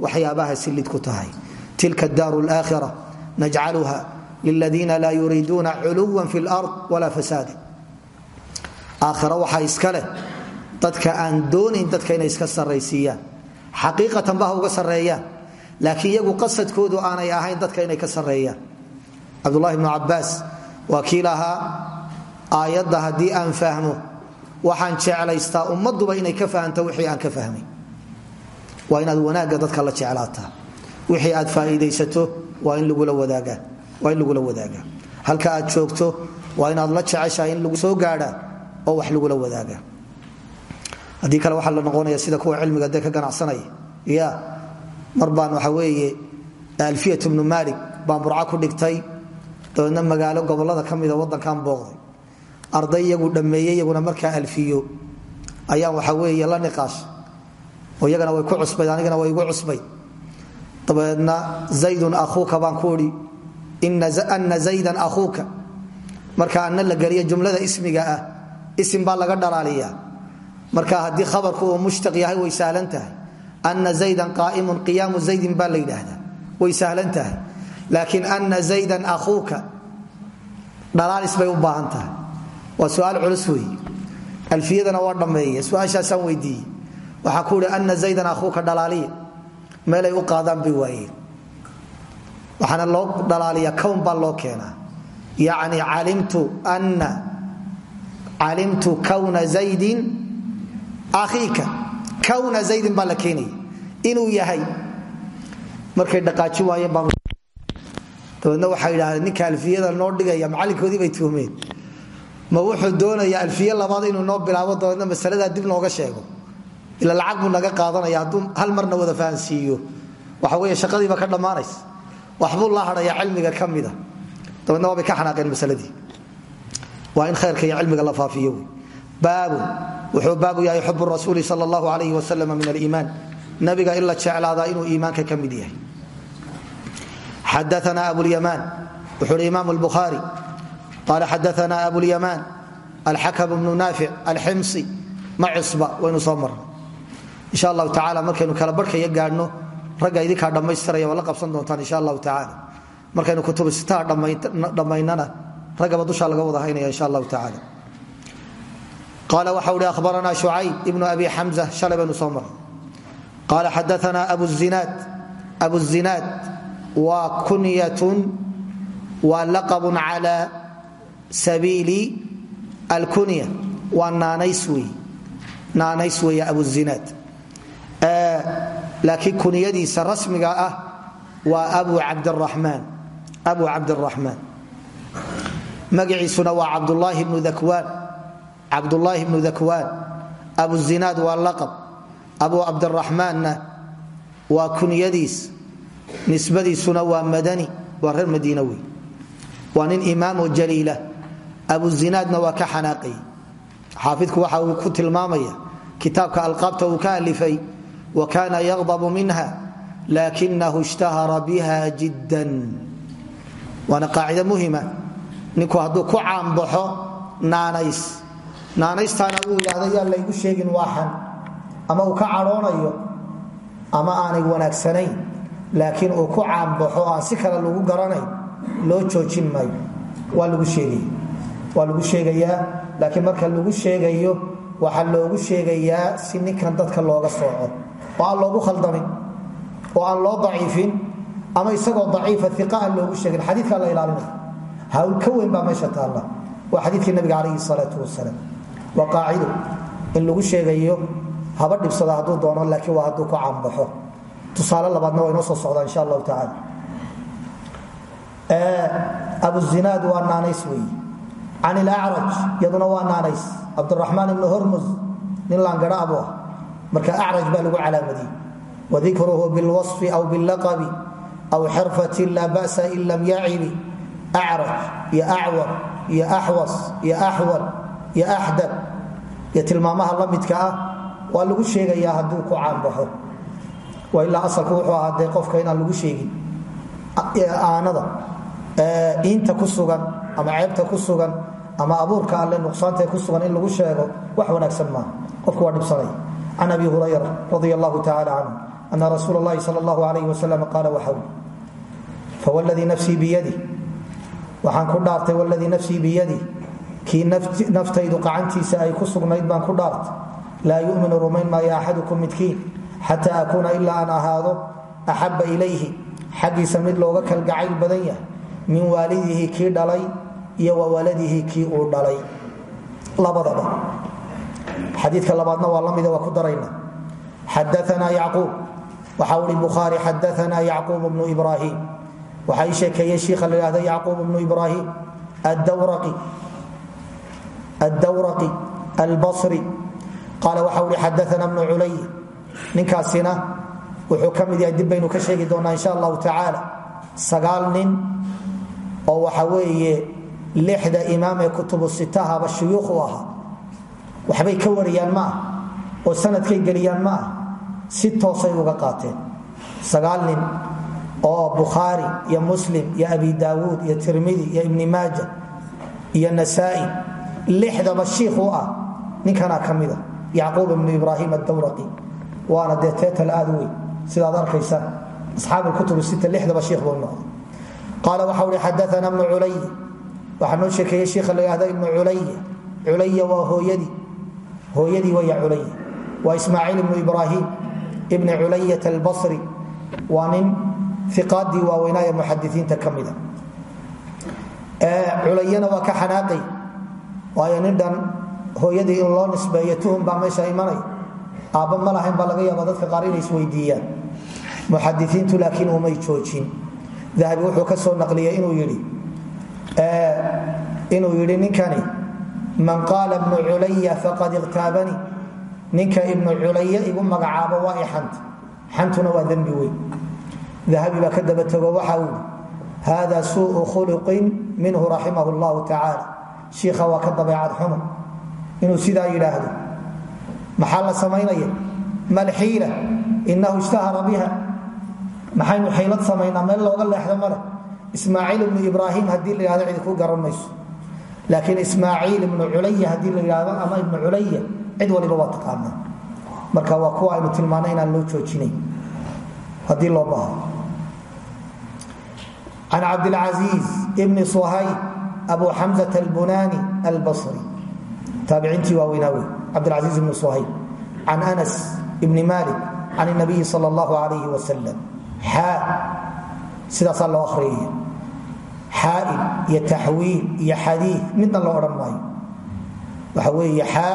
waxyaabahaasi lid ku tahay. Tilka daaru laakhira najcaluha liladiina laa yuriiduuna culuwan fi lard walaa fasaada aakhira waxaa iska leh dadka aan doonayn dadka inay iska sarraysiiyaan. Xaqiiqatan ba uga sarreeyaan laakiin iyagu qasadkoodu aanay ahayn dadka inay ka sarreeyaan. Cabdulahi bnu cabaas waa kii lahaa aayadda haddii aan fahmo waxaan jeclaystaa ummaduba inay ka fahamto wixii aan ka fahmay. Waa inaad wanaagga dadka la jeclaataa. Wixii aad faa'iidaysato waa in lagula wadaagaa. Halka aad joogto waa inaad la jeceshahay in lagu soo gaadhaa oo wax lagula wadaagaa. Haddii kale waxaa la noqonaya sida kuwa cilmiga dee ka ganacsanaya ya mar waxa weeye alfiyat bnu maalik baan burco ku dhigtay dabeedna magaalo gobollada ka mida wadankan booqday. Arday iyagu dhammeeyey iyaguna markaa alfiyo. Ayaan waxa weeye la niqaash oo iyagana way ku cusbayd anigana way igu cusbayd. Dabeedna zaydun akhuuka baan ku idhi ana zaydan akhuuka. Marka ana la geliyo jumlada ismiga ah isim baa laga dhalaaliyaa. Marka haddii khabarku uu mushtaq yahay way sahlan tahay. Ana zaydan qaaimun qiyaamu baa la yidhaahdaa. Way sahlan laakiin ana zaydan akhuuka dhalaalis bay u baahan tahay. Waa suaal culus weeye alfiyadana waa dhammeeye su'aashaasaan weydiiyey. Waxaa ku ihi ana zaydan akhuuka dhalaaliya. Meelay u qaadaan bay waayeen. Waxaana loo dhalaaliya kown baa loo keenaa. Yacni calimtu ana calimtu kawna zaydin akhiika dabeedna waxay idhahdeen ninka alfiyada noo dhigaya macallinkoodii bay tuhmeen. Ma wuxuu doonaya alfiye labaad inuu noo bilaabo dabeedna masaladaa dib nooga sheego. Ila lacag buu naga qaadanaya hadduu hal marna wada fahansiiyo. Waxa wey shaqadiiba ka dhammaanaysa waxbuu la hadhaya cilmiga ka mida. Dabeedna ka xanaaqeen masaladii. Waa in khayrka iyo cilmiga la faafiyo wey. Baabu wuxuu baabu yahay xubu rasuuli sal allahu alayh wasalam min aliimaan. Nabiga in la jeclaadaa inuu iimaanka ka xadaana abulyamaan wuxuu hi imaam lbukhaari qaala xadaana abulyamaan alxakam bnu naafic alximsi ma cusba waynu soo marnay insha allahu tacala markaynu kala barhkaya gaadhno ragga idinkaa dhammaystiraya waa la qabsan doontaan insha allahu tacala markaynu kutubisitaha dhammaynana raggaba dushaa laga wada haynaya insha allahu tacala qaala waxa uhi ahbarana shucayb ibnu abi xamza shalay baynu soo marnay qaala xadaana abuzinaad waa kunyatun waa laqabun cala sabiili alkunya waa naanays wey naanays weeye abuzinaad laakiin kunyadiisa rasmiga ah waa abu cabdiraxmaan abu cabdiraxmaan magaciisuna waa cabdulaahi bnu dakwaan cabdulaahi bnu dakwaan abuzinaad waa laqab. Abu cabdiraxmaanna waa kunyadiis nisbadiisuna waa madani waa reer madiina wey waa nin imaamo jaliila abuzinaadna waa ka xanaaqay. Xaafidku waxa uu ku tilmaamaya kitaabka alqaabta uu ka alifay wa kaana yaqdabu minha laakinahu ishtahara biha jiddan. Waana qaacida muhima ninku hadduu ku caanbaxo naanays. Naanaystaana uu yidhaahdo yaa laygu sheegin waaxan ama uu ka cadhoonayo ama aanay wanaagsanayn laakiin uu ku caanbaxo aan si kale lagu garanayn loo joojin maayo. Waa lagu sheegaya waa lagu sheegayaa. Laakiin marka lagu sheegayo waxaa loogu sheegayaa si ninkan dadka looga sooco. Oo aan loogu khaldamin oo aan loo daciifin. Ama isagoo daciifa iqa aan loogu sheegin. Xadiikaa la ilaalinaya hawl ka weyn baa meesha taalla. Waa xadiikii nabiga calayhi salaatu wasalaam waa qaacido in lagu sheegayo haba dhibsada hadduu doono laakiin waa hadduu ku caanbaxo tusaale labaadna waa inoo soo socdaa insha allahu tacaala abuzinaad waa naanays weeye can ilacraj yaduna waa naanays. Cabdiraxmaan ibnu hormus nin laangara abu ah. Marka acraj baa lagu calaamadiyey. Wadikruhu bilwasfi aw billaqabi aw xirfatin laa ba'sa in lam yacibi acraj iyo acwar iyo axwas iyo axwal iyo axdab iyo tilmaamaha la ah waa lagu sheegayaa hadduu ku caanbaxo ilaa asalku wuxuu ahaa dee qofka inaan lagu sheegin. Aanada iinta ku sugan ama ceebta ku sugan ama abuurka alle nuqsaanta ku sugan in lagu sheego wax wanaagsan maaha. Qofku waa dhibsanaya can abi hurayra radi allahu tacala canhu ana rasuul اllahi sal اllahu alayh wasalam qaala waxau fawladii nafsii biyadi. Waxaan ku dhaartay wladii nafsii biyadi. Kii naftaydu qacantiisa ay ku sugnayd baan ku dhaartay. Laa yuminu rumayn maayo axadukum midkiin xata akuuna ilaa aan ahaado axaba ilayhi xaggiisa mid looga kalgacayl badan yahay min waalidihi kii dhalay iyo wa waladihi kii uu dhalay. Labadaba. Xadiika labaadna waa lamida waa ku darayna. Xadaanaa yacquub. Waxau ihi bukhaari xadaanaa yacquub bnu ibraahim. Waxaa ii sheekeeyey shiikha la yhahda yacquub bnu ibraahim addawraqi. Albasri. Qaala culay ninkaasina wuxuu ka mid yahay dib baynu ka sheegi doonaa insha allahu tacaala. Sagaal nin oo waxa weeye lixda imaam ee kutubu sitahaba shuyuukh u ahaa. Waxbay ka wariyaan ma ah oo sanadkay geliyaan ma ah si toosay uga qaateen. Sagaal nin oo bukhaari iyo muslim iyo abi daawuud iyo tirmidi iyo ibni maaja iyo nasaai lixdaba shiikh u ah. Ninkanaa ka mida yacquub ibnu ibraahim addawraqi waana dee teetal aad weyn sidaad arkaysaan asxaab kutub sita lixdaba shiikh buu noqday. Qaala waxau hi xadaana ibnu culay waxaa noo sheekeeyey shiikha la yhahda ibnu culaya culaya waa hooyadii. Hooyadii waya culaya waa ismaaciil ibnu ibraahim ibni culayat albasri. Waa nin iqaadii waaweynaa ee muxadisiinta ka mida culayana waa ka xanaaqay. Waayo nin dhan in loo nisbeeyo tuhum baa imanaya aabba ma lahayn baa laga yaaba dadka qaar inay isweydiiyaan muxadisiintu laakiin umay joojin. Dahabi wuxuu ka soo naqliyey inuu yidhi inuu yidhi ninkani man qaala bnu culaya faqad iqtaabanii ninka ibnu culaya igu magacaabo waa i xanta xantuna waa dembi weyn. Dahabi baa ka daba tego waxa uu hada suuءu khuluqin minhu raximah اllahu tacaala. Shiikha waa ka dabeecad xumo. Inuu sidaa yidhaahdo maxaa la samaynaya malxiila. Inahu ishtahara biha. Maxaynu xiilad samaynaa meel looga leexdo male ismaaciil ibnu ibraahim haddii la yhahdo cidi ku garan mayso. Laakiin ismaaciil ibnu culaya haddii la yidhahdo ama ibnu culaya cid waliba marka waa kuwa aynu tilmaanay loo joojinayn haddii loo baahdo can cabdilcaiiz bni suhayb abu xamzat albunani albasri. Taabiciintii waaweynaa wey cabdilcaiiz ibni suhayb can anas ibni malik can nabiyi sal allahu alayh wasalam xaa sidaasaa loo akhriyaya xaail iyo taxwiil iyo xadii midna loo odhan maayo. Waxa weeye xaa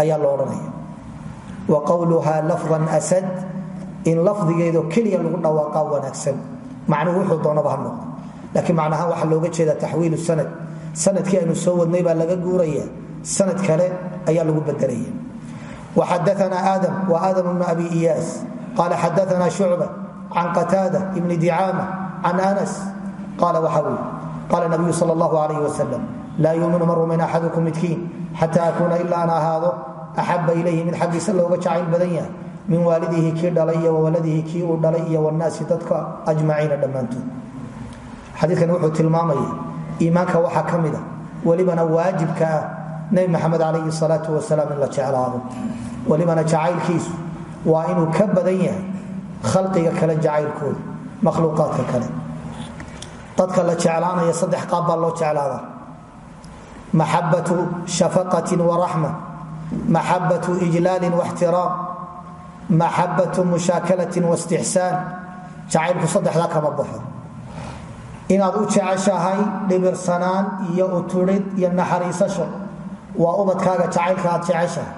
ayaa loo odhanaya. Wa qowluha lafdan asad in lafdigeedo keliya lagu dhawaaqaa wanaagsan. Macnuhu wuxuu doonaba ha noqdo laakiin macnahaan waxaa looga jeeda taxwiilu sanad. Sanadkii aynu soo wadnay baa laga sanad kale ayaa lagu bedelaya waxadaana aadam wa aadam bnu abi iyaas. Qaala xadaana shucba can qataada ibni dicaama can anas. Qaala waxa uu qaala nabiyu sal allahu alayh wasalam laa yuuminu ma rumayn axadukum midkiin xata akuuna ilaa an ahaado axaba ilayhi mid xaggiisa looga jacayl badan yahay min waalidihi kii dhalay iyo wawaladihi kii uu dhalay iyo wnaasi dadka ajmaciina dhammaantood. Xadiikan wuxuu tilmaamaya iimaanka waxaa ka mida welibana waajibka ah nebi maxamed calayhi salaau wasalaam in la jeclaado. Welibana jacaylkiisu waa inuu ka badan yahay khalqiga kale jacaylkooda makhluuqaadka kale. Dadka la jeclaanaya saddex qaab baa loo jeclaada maxabatu shafaqatin waraxma maxabatu ijlaalin waxtiraam maxabatu mushaakalatin wastixsaan jacaylku saddexdaa kama baxo. Inaad u jeceshahay dhibirsanaan iyo uturid iyo naxariisasho waa ubadkaaga jacaylka aad jeceshahay.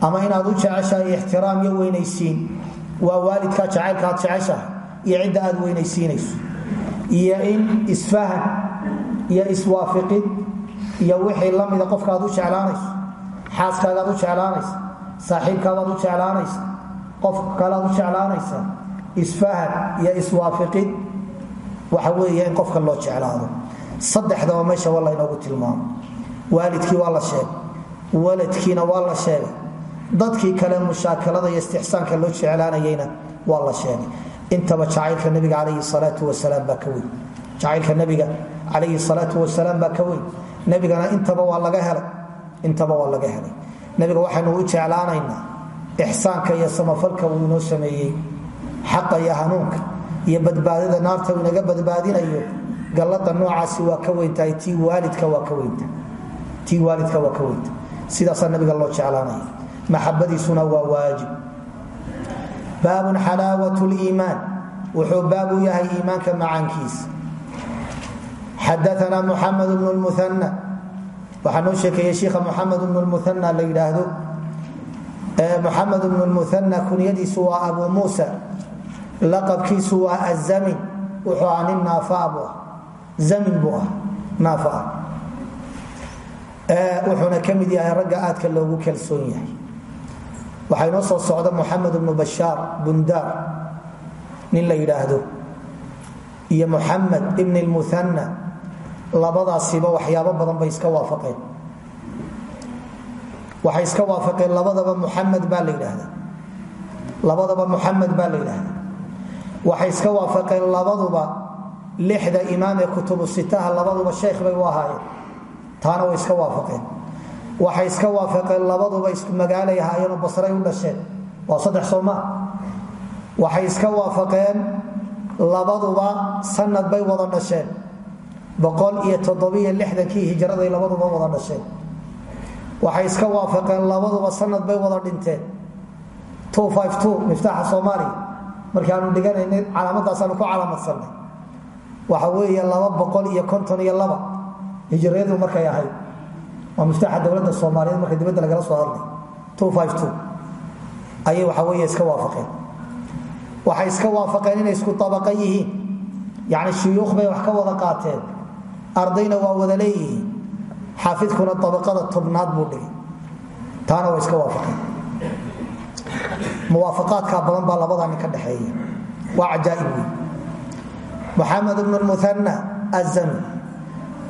Ama inaad u jeceshahay ixtiraam iyo weynaysiin. Waa waalidkaa jacaylka aad jeceshahay iyo cidda aad weynaysiinayso. Iyo in isfahan iyo iswaafiqid iyo wixii la mida qofka aad u jeclaanayso. Xaaskaagaad u jeclaanaysa saaxiibkaabaad u jeclaanaysa qof kalead u jeclaanaysa isfahan iyo iswaafiqid. Waxa weeye in qofka loo jeclaado. Saddexdaba meesha waa laynoogu tilmaamo waalidkii waa la sheegay waladkiina waa la sheegay dadkii kale mushaakalada iyo istixsaanka loo jeclaanayeyna waa la sheegay. Intaba jacaylka nabiga calayhi salaatu wasalaam baa ka weyn. Jacaylka nabiga calayhi salaatu wasalaam baa ka weyn. Nabigana intaba waa laga helay intaba waa laga helay. Nabiga waxaynu u jeclaanaynaa ixsaanka iyo samafalka uu inoo sameeyey xaqa iyo hanuunka iyo badbaadada naarta uu inaga badbaadinayo gallada noocaasi waa ka weyntahay tii waalidka waa ka weynta tii waalidka waa ka weynta sidaasaa nabiga loo jeclaanaya maxabadiisuna waa waajib. Baabun xalaawat liimaan. Wuxuu baab yahay iimaanka macaankiisa xadaana muxamed bnu lmuana waxaa noo sheekeeyey shiikha muxamed bnu lmuana la yidhaahdo. Muxamed bnu lmuana kunyadiisu waa abu muusa. Laqabkiisu waa azamin wuxuu ahaa nin naafaa buu ah zamin naafa wuxuuna ka mid yahay ragga aadka loogu kalsoon yahay. Waxaa inoo soo socda muxamed bnu bashaar bundaar nin la yidhaahdo iyo muxamed ibn lmuana labadaasiba waxyaabo badan bay iska waafaqeen. Waxay iska waafaqeen labadaba muxamed baa la yidhaahda labadaba muxamed baa la yidhaahda waxay iska waafaqeen labaduba lixda imaam ee kutubu sitaha labaduba sheekh bay u ahaayeen taana way iska waafaqeen. Waxay iska waafaqeen labaduba magaalay ahaayeenoo basray u dhasheen. Waa saddex sooma waxay iska waafaqeen labaduba sanad bay wada dhasheen. Boqol iyo toddobiyo lixdankii hijraday labaduba wada dhasheen. Waxay iska waafaqeen labaduba sanad bay wada dhinteen. Miftaaxa soomaaliya markaanu dhiganaynay calaamadaasaanu ku calaamadsanay waxa weeye laba boqol iyo konton iyo laba hijriyadu markay ahayd waa miftaaxa dowladda soomaaliyeed marka dibadda lagala soo hadlay ayay waxa wey iska waafaqeen. Waxay iska waafaqeen inay isku abaqa yihiin. Yani bay wax ka wada qaateen. Ardayna waa wada leeyihiin. Xaafidkuna abaqada tobnaad buu taana waa iska waafaqeen. Muwaafaqaadkaa badan baa labadaa nin ka dhexeeya waa cajaaib wey muxamed bn muana azami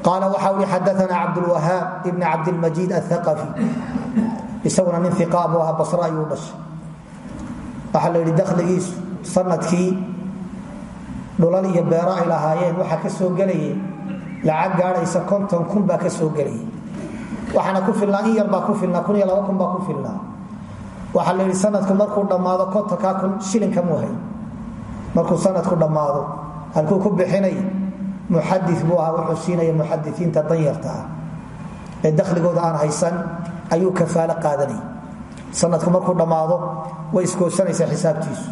qaala waxa ui xadaana cabdulwahaab ibn cabdilmajiid athaqafi isaguna nin iqa buu ahaa basra ayuu dhashay waxaa la yidhi dakhligiisu sannadkii dhulal iyo beero ay lahaayeen waxaa ka soo gelayay lacag gaadhaysa konton kun baa ka soo gelayay waxaana ku filnaa in yar baa ku filnaa kun iyo laba kun baa ku filnaa waxaa la yidhi sanadku markuu dhammaado kontonkaa kun shilinka muu hay markuu sanadku dhammaado halkuu ku bixinay muxadi buu ahaa wuxuu siinaya muxadisiinta danyarta ah. Ee dakhligooda aan haysan ayuu kafaalo qaadanay. Sanadku markuu dhammaado way iskoosanaysaa xisaabtiisu.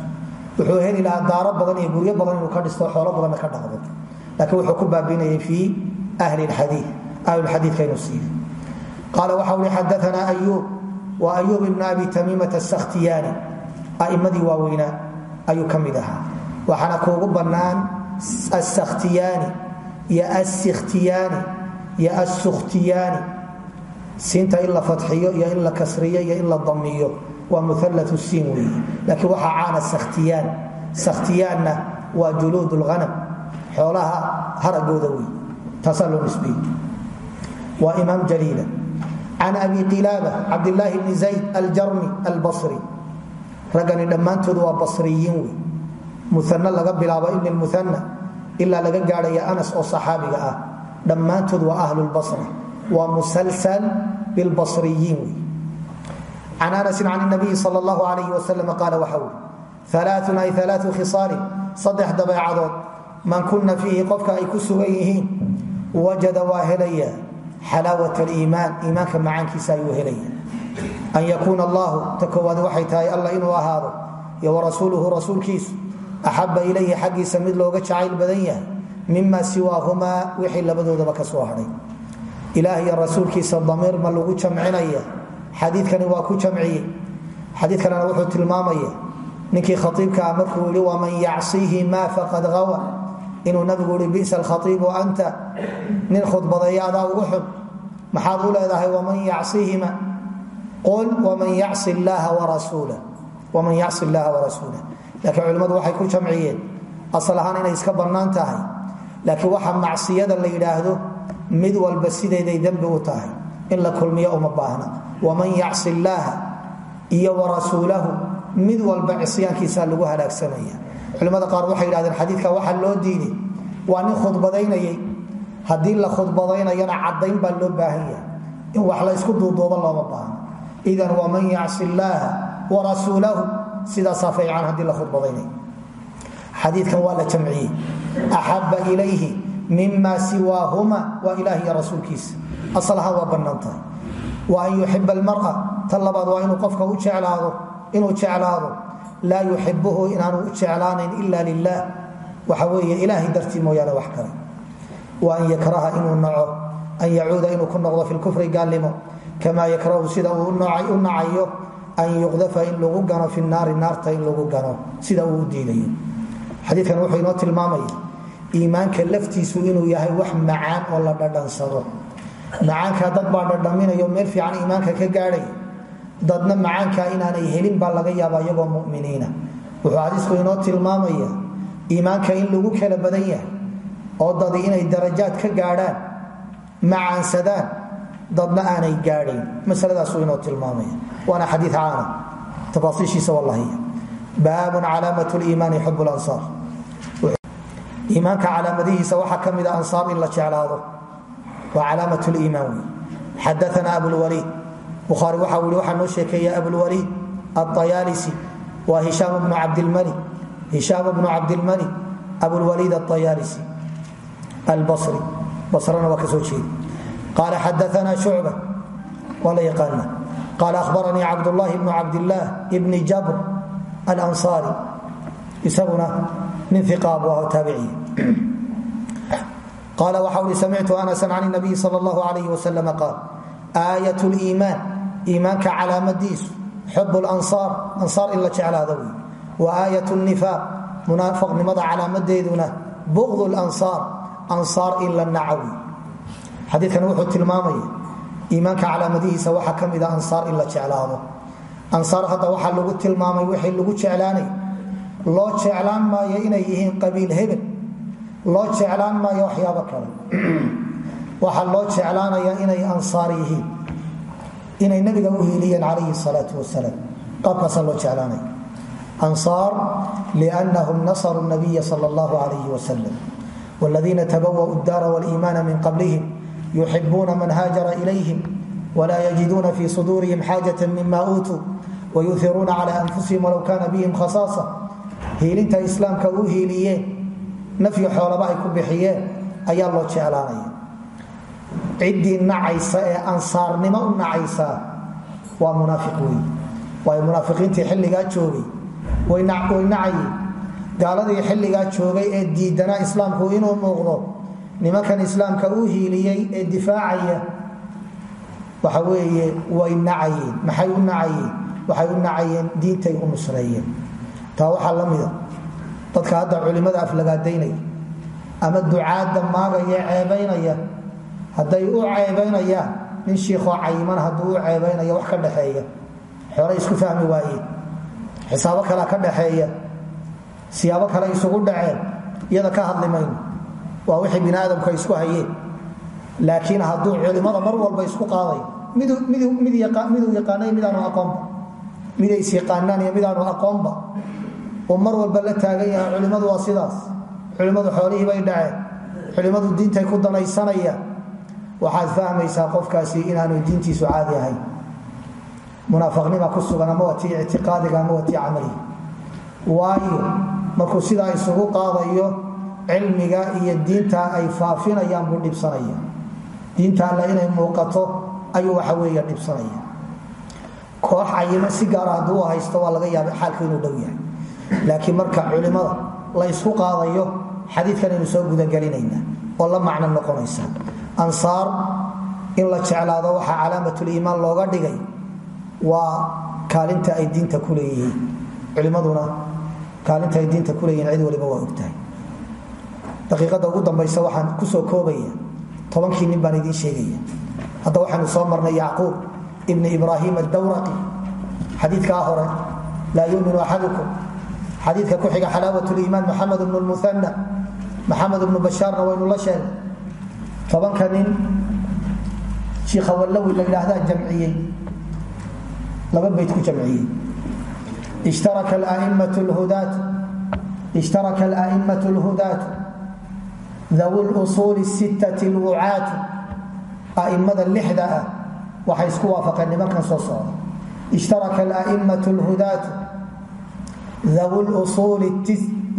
Wuxuu heli lahaa daaro badan iyo guryo badan inuu ka dhisto xoolo badanna ka dhaqdo. Laakiin wuxuu ku baabiinayay fii ahli xadii ahlulxadiidka inuu siiyo qaala waxa ui xadaanaa ayuub wa ayuub ibnu abi tamiimata asakhtiyaani a'immadii waaweynaa ayuu ka mid ahaa. Waxaana kuugu bannaan asakhtiyaani iyo assikhtiyaani iyo assukhtiyaani siinta in la fadxiyo iyo in la kasriyo iyo in la damiyo waa muallau siin weeye laakiin waxaa caana sakhtiyaan sakhtiyaanna waa juluud lhanam xoolaha haragooda wey taasaa loo nisbeeye waa imaam jaliila can abi qilaaba cabdilaahi bni zayd aljarmi albasri raggani dhammaantood waa basriyiin wey muana laga bilaabo ibn muana ilaa laga gaadhaya anas oo saxaabiga ah. Dhammaantood waa ahlulbasra waa musalsal bilbasriyiin. Can anasin can nabiyi sal allahu alayh wasalam qaala waxa ui alaaun ay alaau khisaalin saddex dabeecadood man kuna fiihi qofka ay ku sugan yihiin wajada waa helaya xalaawat liimaan iimaanka macaankiisa ayuu helaya. An yakuuna allahu ta koowaad waxay tahay alla inuu ahaado axaba ilayhi xaggiisa mid looga jacayl badan yahay mima siwaahumaa wixii labadoodaba ka soo hadhay ilaah iyo rasuulkiisa damiir ma lagu jamcinaya xadiikani waa ku jamciye xadii kalena wuxuu tilmaamaya ninkii khaiibka ah markuu yii waman yacsihi ma faqad awa inuu nabigu i bisa alkhaiibu anta nin khudbadeeya adaa ugu xun maxaad u leedahay waman yacsihima qul waman yacsi llaha warasuulah laakiin culimmadu waxay ku jamciyeen asal ahaan inay iska bannaan tahay laakiin waxa macsiyada la yidhaahdo mid walba sideeday dembi u tahay. In la kulmiyo uma baahna. Waman yacsi illaaha iyo warasuulahu mid walba cisyaankiisa lagu halaagsamaya. Culimmada qaar waxay yidhahdeen xadiidka waxaa loo diiday waa nin khudbadaynayay. Haddii la khudbadaynayana caddayn baa loo baahan in wax la ysku duuduuba looma baahno idan waman yacsi illaaha warasuulahu sidaasaa faycan haddii la khudbadaynay. Xadiikan waa la jamciyey. Axaba ilayhi mima siwaahuma waa ilaah iyo rasuulkiisa asal ahaan wa an yuxiba almara. Tan labaad waa inuu u jeclaado inuu jeclaado. Laa yuxibuhu inaanu u jeclaanayn ila lilah waxa weeye ilaahay dartii mooyaane wax kale. Wa an yakraha inuu naco. An yacuuda inuu ku noqdo fi lkufri gaalnimo. Kamaa yakrahu sida uu u nacayo an yuqdafa in lagu gano fi naari naarta in lagu gano. Sida uu u diidayo xadiikan wuxuu inoo tilmaamaya iimaanka laftiisu inuu yahay wax macaan oo la dhadhansado. Macaankaa dad baa dhadhaminayo meel fiican iimaanka ka gaadhay. Dadna macaankaa inaanay helin baa laga yaabaa iyagoo muminiina. Wuxuu xadiisku inoo tilmaamaya iimaanka in lagu kala badan yahay oo dadi inay darajaad ka gaadhaan macaansadaan dadna aanay gaadhayn masaladaasuu inoo tilmaamaya waana xadii caana tafaasiishiisa wallahiya baabun calaamat liimaani xub lansaar iimaanka calaamadihiisa waxaa ka mida ansaar in la jeclaado waa calaamat liimaan wey xadaana abulwaliid bukhaari waxa uu waxaa noo sheekeeya abulwaliid aayaalisi waa hishaam bnu cabdilmalik. Hishaam bnu cabdilmalik abulwaliid aayaalisi albasri. Basrana waa ka soo jeeda qaala xadaana shucba. Waa la yaqaana qaala ahbaranii cabdulaahi bnu cabdillaah bni jabr alansaari isaguna nin iqaabu ah oo taabiciya qaala waxa ui samictu anasan can nabiyi sal allahu alayh wasalam qaal aayat liimaan iimaanka calaamadiisu xub lansaar ansaar in la jeclaada wey wa aayat nifaaq munaafiqnimada calaamadeeduna buqd lansaar ansaar in la naca wey xadiikan wuxuu tilmaamaya iimaanka calaamadihiisa waxaa ka mida ansaar in la jeclaado. Ansaar hadda waxaa lagu tilmaamay wixii lagu jeclaanay. Loo jeclaan maayo inay yihiin qabiil hebel. Loo jeclaan maayo waxyaabo kale. Waxaa loo jeclaanaya inay ansaar yihiin. Inay nabiga u hiiliyeen calayhi salaau wasalaam. Qaabkaasaa loo jeclaanaya ansaar liannahum nasaruu nabiya sal allahu alayh wasalam wladiina tabawa'u daara waliimaana min qablihim yuxibuuna man haajara ilayhim wla yjiduuna fi suduurihim xaajaة mima uutuu wayuiruuna clى anfusihim walow kana bihim khasaasa hiilinta islaamka u hiiliyeen nafyi xoolaba ay ku bixiyeen ayaa loo jeclaanaya ciddii nacaysa ee ansaarnimo u nacaysaa waa munaafiq wey waayo munaafiqiintii xilligaa joogay way nacayeen gaaladii xilligaa joogay ee diidanaa islaamku inuu muuqdo nimankan islaamka u hiiliyey ee difaacaya waxa weeye way nacayeen maxay u nacayeen? Waxay u nacayeen diintay u nusreeyeen. Taa waxaa la mida dadka hadda culimmada aflagaadaynaya ama ducaadda maagaya ceebaynaya hadday u ceebaynayaan nin shiikhoo cayiman hadduu u ceebaynaya wax ka dhaxeeya xoolay isku fahmi waayeen xisaabo kalea ka dhaxeeya siyaabo kale isugu dhaceen iyada ka hadli mayno waa wixii bini aadamku ay isku hayeen. Laakiin hadduu culimada mar walba isku qaadayo miduu yaqaanay midaanu aqoonba. Miday isyaqaanaan iyo midaanu aqoonba. Oo mar walba la taagan yahay culimmadu waa sidaas. Culimmadu xoolihii bay dhaceen. Culimmadu diintay ku danaysanayaan waxaad fahmaysaa qofkaasi inaanu diintiisu caadi ahayn. Munaafaqnima ku sugan ama watii ictiqaadiga ama watii camaliga waayo markuu sidaa isugu qaadayo cilmiga iyo diinta ay faafinayaan buu dhibsanaya. Diinta alla inay muuqato ayuu waxa weeye dhibsanaya. Koox cayimo si gaara hadduu u haysto waa laga yaaba xaalku inuu dhow yahay. Laakiin marka culimmada la ysku qaadayo xadiidkan aynu soo gudagelinayna oo la macno noqonaysa. Ansaar in la jeclaado waxaa calaamatuliimaan looga dhigay waa kaalinta ay diinta ku leeyihiin. Culimmaduna kaalinta ay diinta ku leeyihiin cid waliba waa ogtahay daqiiqadda ugu dambaysa waxaan ku soo koobaya tobankii nin baan idiin sheegaya. Hadda waxaanu soo marnay yacquub ibni ibraahim addawraqi xadiidkaa hore laa yuminu axadukum xadiidka ku xiga xalaawat liimaan maxamed bnu lmuana maxamed ibnu bashaarna waynu la sheegay. Tobanka nin shiikha wallawi la yidhaahdaa jamciyey. Laba bayt ku jamciyey. Ishtaraka ala'immatu lhudaatu dawi lusuuli sittati lwucaatu a'immada lixda ah waxay isku waafaqeen nimankan soo socda. Ishtaraka ala'immatu lhudaatu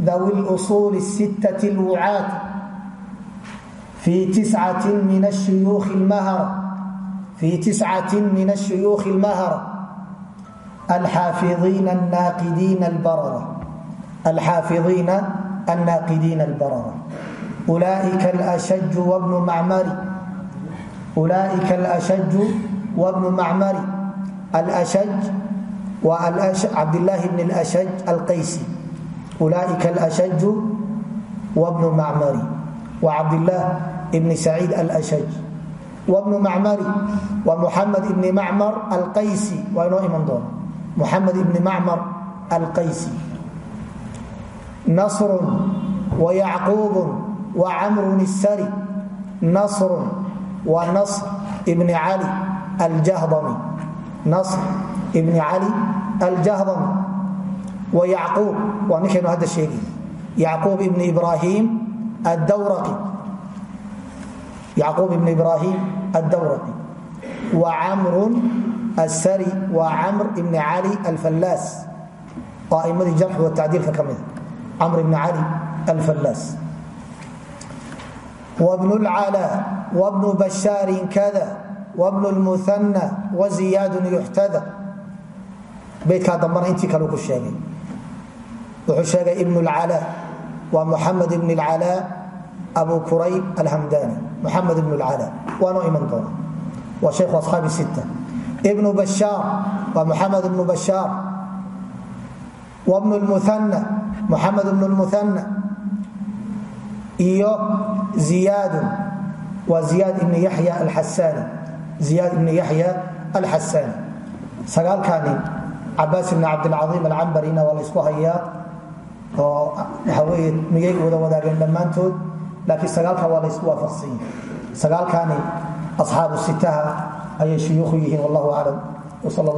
dawi lusuuli sittati lwucaatu fii tiscatin min ashuyuukhi almahara alxaafidiina annaaqidiina albarara ulaaika ashaju wabnu macmari alshaj waa cabdlaahi bn shaj alqaysi ulaaika ashaju wabnu macmari wa cabdilaah bn saciid alshaj wabnu macmari waa muxamed ibni macmar alqaysi waa inoo iman doona muxamed ibni macmar alqaysi nasrun wayacquubun yacquubun wa camrun isari nasrun wa nasr ibni cali aljahdami nasr ibni cali aljahdami wa yacquub waa ninkaynu hadda sheegay yacquub ibni ibraahim addawraqi yacquub ibni ibraahim addawraqi wa camrun asari waa camr ibni cali alfallaas waa aimadii jarxi watacdiilka ka mida camr ibni cali alfallaas wbnu lcalaa wbnu bashaarin kada wbnu lmuhanna waziyaadun yuxtada beydkaa dambana intii kale ku sheegay wuxuu sheegay ibn lcalaa waa muxamed ibn lcalaa abu kurayb alhamdani muxamed ibn lcalaa waanoo iman doona waa shaykhu asxaabi sitta ibnu bashaar waa muxamed ibnu bashaar wbnu lmuhanna muxamed ibnu lmuhanna iyo ziyaadun waa ziyaad ibn alxasaani sagaalkaa nin cabaas ibn cabdilcaiim alcambarina waa laysku hayaa oo waxaweye miyay wada wadaageen dhammaantood laakiin sagaalkan waa laysku waafaqsanya sagaalkani asxaabu sitaha ayay shuyuukhu yihiin wallahu aclam